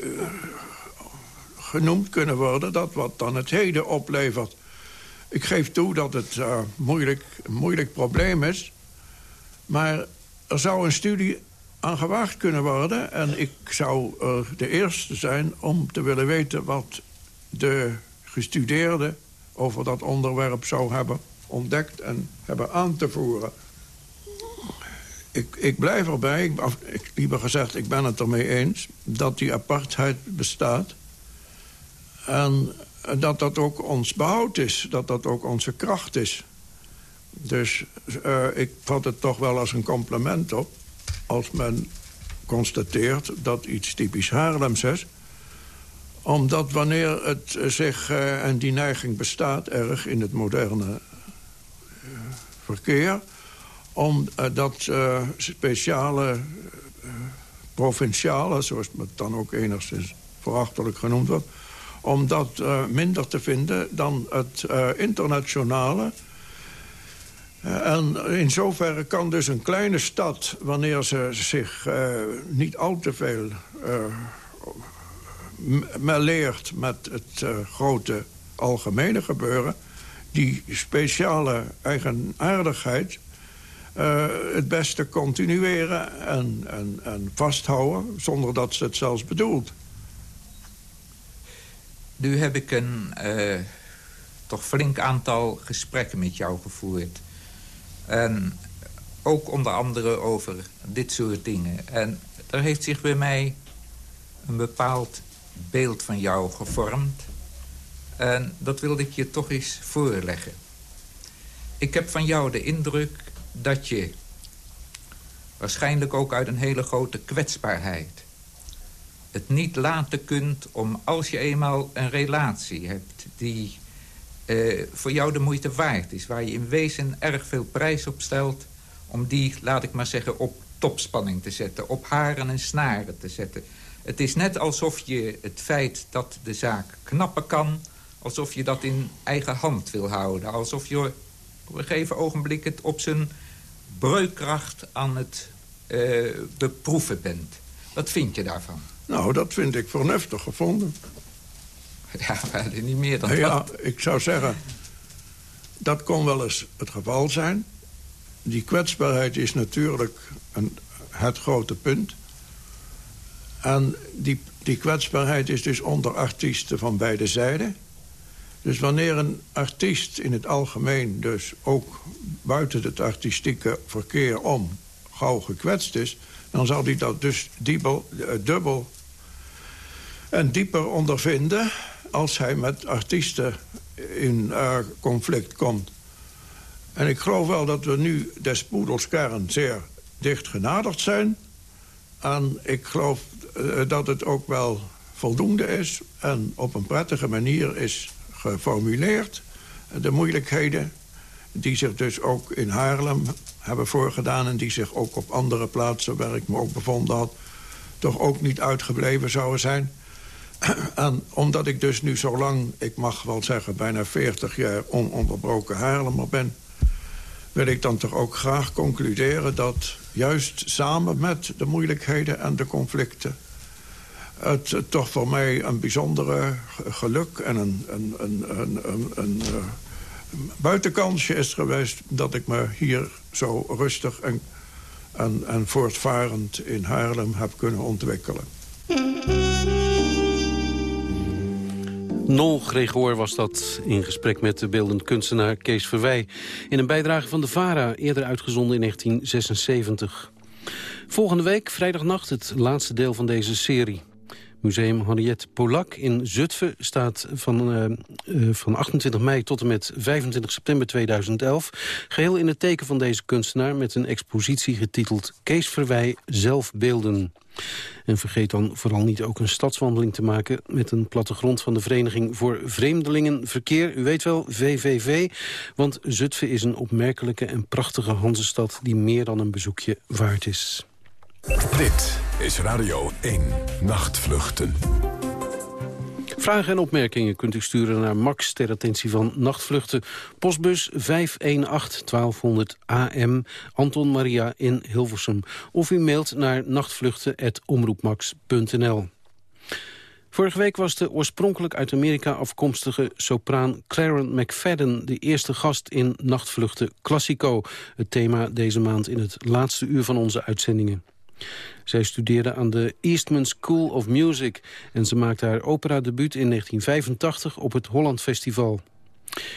genoemd kunnen worden dat wat dan het heden oplevert. Ik geef toe dat het moeilijk, een moeilijk probleem is... maar er zou een studie aan gewaagd kunnen worden... en ik zou de eerste zijn om te willen weten wat de gestudeerden over dat onderwerp zou hebben ontdekt en hebben aan te voeren. Ik, ik blijf erbij, ik, ik, liever gezegd, ik ben het ermee eens... dat die apartheid bestaat. En dat dat ook ons behoud is, dat dat ook onze kracht is. Dus uh, ik vat het toch wel als een compliment op... als men constateert dat iets typisch Haarlems is omdat wanneer het zich, uh, en die neiging bestaat erg in het moderne uh, verkeer... om dat speciale, provinciale, zoals het dan ook enigszins verachtelijk genoemd wordt... om dat minder te vinden dan het internationale... En in zoverre kan dus een kleine stad, wanneer ze zich niet al te veel leert met het uh, grote algemene gebeuren... die speciale eigenaardigheid uh, het beste continueren en, en, en vasthouden... zonder dat ze het zelfs bedoelt. Nu heb ik een uh, toch flink aantal gesprekken met jou gevoerd. En ook onder andere over dit soort dingen. En er heeft zich bij mij een bepaald beeld van jou gevormd. En dat wilde ik je toch eens voorleggen. Ik heb van jou de indruk dat je... waarschijnlijk ook uit een hele grote kwetsbaarheid... het niet laten kunt om als je eenmaal een relatie hebt... die uh, voor jou de moeite waard is... waar je in wezen erg veel prijs op stelt... om die, laat ik maar zeggen, op topspanning te zetten... op haren en snaren te zetten het is net alsof je het feit dat de zaak knappen kan... alsof je dat in eigen hand wil houden. Alsof je op een gegeven ogenblik het op zijn breukkracht aan het uh, beproeven bent. Wat vind je daarvan? Nou, dat vind ik vernuftig gevonden. Ja, maar niet meer dan ja, dat. Ja, ik zou zeggen, dat kon wel eens het geval zijn. Die kwetsbaarheid is natuurlijk een, het grote punt. En die, die kwetsbaarheid is dus onder artiesten van beide zijden. Dus wanneer een artiest in het algemeen dus ook buiten het artistieke verkeer om gauw gekwetst is... dan zal hij dat dus eh, dubbel en dieper ondervinden... als hij met artiesten in uh, conflict komt. En ik geloof wel dat we nu des zeer dicht genaderd zijn. En ik geloof uh, dat het ook wel voldoende is... en op een prettige manier is geformuleerd. De moeilijkheden die zich dus ook in Haarlem hebben voorgedaan... en die zich ook op andere plaatsen waar ik me ook bevonden had... toch ook niet uitgebleven zouden zijn. En omdat ik dus nu zo lang, ik mag wel zeggen... bijna 40 jaar ononderbroken Haarlemmer ben... wil ik dan toch ook graag concluderen dat juist samen met de moeilijkheden en de conflicten... het toch voor mij een bijzondere geluk en een, een, een, een, uh, buitenkansje is geweest... dat ik me hier zo rustig en, en, en voortvarend in Haarlem heb kunnen ontwikkelen. Nol Gregor was dat in gesprek met de beeldend kunstenaar Kees Verwij... in een bijdrage van de VARA, eerder uitgezonden in 1976. Volgende week, vrijdagnacht, het laatste deel van deze serie. Museum Henriette Polak in Zutphen staat van, uh, uh, van 28 mei tot en met 25 september 2011... geheel in het teken van deze kunstenaar met een expositie getiteld... Kees Verwij Zelfbeelden. En vergeet dan vooral niet ook een stadswandeling te maken... met een plattegrond van de Vereniging voor Vreemdelingenverkeer. U weet wel, VVV, want Zutphen is een opmerkelijke en prachtige Hansestad... die meer dan een bezoekje waard is. Dit is Radio 1 Nachtvluchten. Vragen en opmerkingen kunt u sturen naar Max ter attentie van Nachtvluchten. Postbus 518 1200 AM Anton Maria in Hilversum. Of u mailt naar nachtvluchten.omroepmax.nl. Vorige week was de oorspronkelijk uit Amerika afkomstige sopraan Claren McFadden... de eerste gast in Nachtvluchten Classico. Het thema deze maand in het laatste uur van onze uitzendingen. Zij studeerde aan de Eastman School of Music... en ze maakte haar opera-debuut in 1985 op het Holland Festival.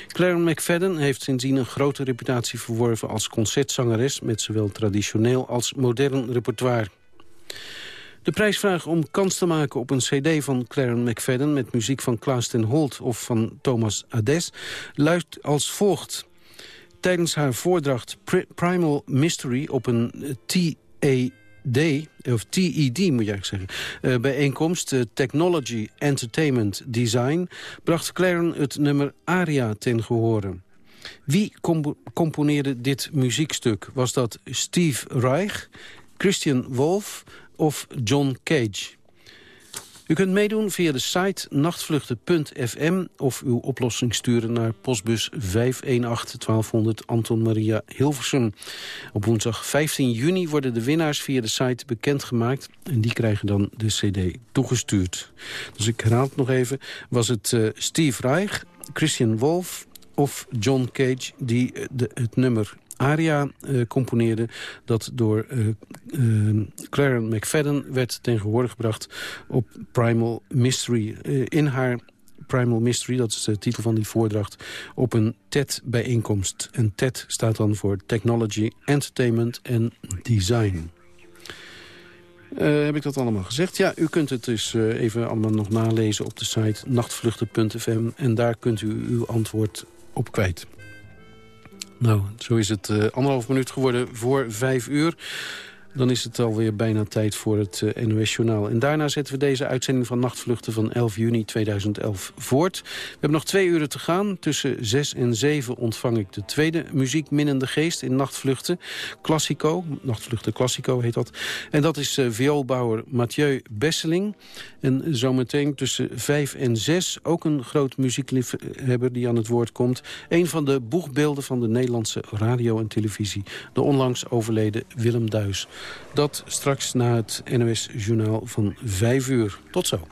Claire McFadden heeft sindsdien een grote reputatie verworven als concertzangeres... met zowel traditioneel als modern repertoire. De prijsvraag om kans te maken op een cd van Claren McFadden... met muziek van Klaas ten Holt of van Thomas Ades... luidt als volgt. Tijdens haar voordracht Primal Mystery op een TE D, of TED moet je eigenlijk zeggen, uh, bijeenkomst uh, Technology, Entertainment, Design... bracht Claren het nummer Aria ten gehore. Wie componeerde dit muziekstuk? Was dat Steve Reich, Christian Wolff of John Cage? U kunt meedoen via de site nachtvluchten.fm of uw oplossing sturen naar postbus 518-1200 Anton Maria Hilversum. Op woensdag 15 juni worden de winnaars via de site bekendgemaakt en die krijgen dan de cd toegestuurd. Dus ik herhaal het nog even. Was het uh, Steve Reich, Christian Wolf of John Cage die uh, de, het nummer aria uh, componeerde... dat door uh, uh, Claren McFadden werd tegenwoordig gebracht op Primal Mystery. in haar Primal Mystery, dat is de titel van die voordracht... op een TED-bijeenkomst. En TED staat dan voor Technology, Entertainment en Design. Heb ik dat allemaal gezegd? Ja, u kunt het dus even allemaal nog nalezen op de site nachtvluchten.fm... en daar kunt u uw antwoord op kwijt. Nou, zo is het uh, anderhalf minuut geworden voor vijf uur. Dan is het alweer bijna tijd voor het uh, NOS-journaal. En daarna zetten we deze uitzending van Nachtvluchten van 11 juni 2011 voort. We hebben nog twee uren te gaan. Tussen 6 en 7 ontvang ik de tweede muziekminnende geest in Nachtvluchten. Classico, Nachtvluchten Classico heet dat. En dat is uh, vioolbouwer Mathieu Besseling. En zometeen tussen 5 en 6 ook een groot muziekliefhebber die aan het woord komt. Een van de boegbeelden van de Nederlandse radio en televisie. De onlangs overleden Willem Duis. Dat straks na het NOS-journaal van 5 uur. Tot zo.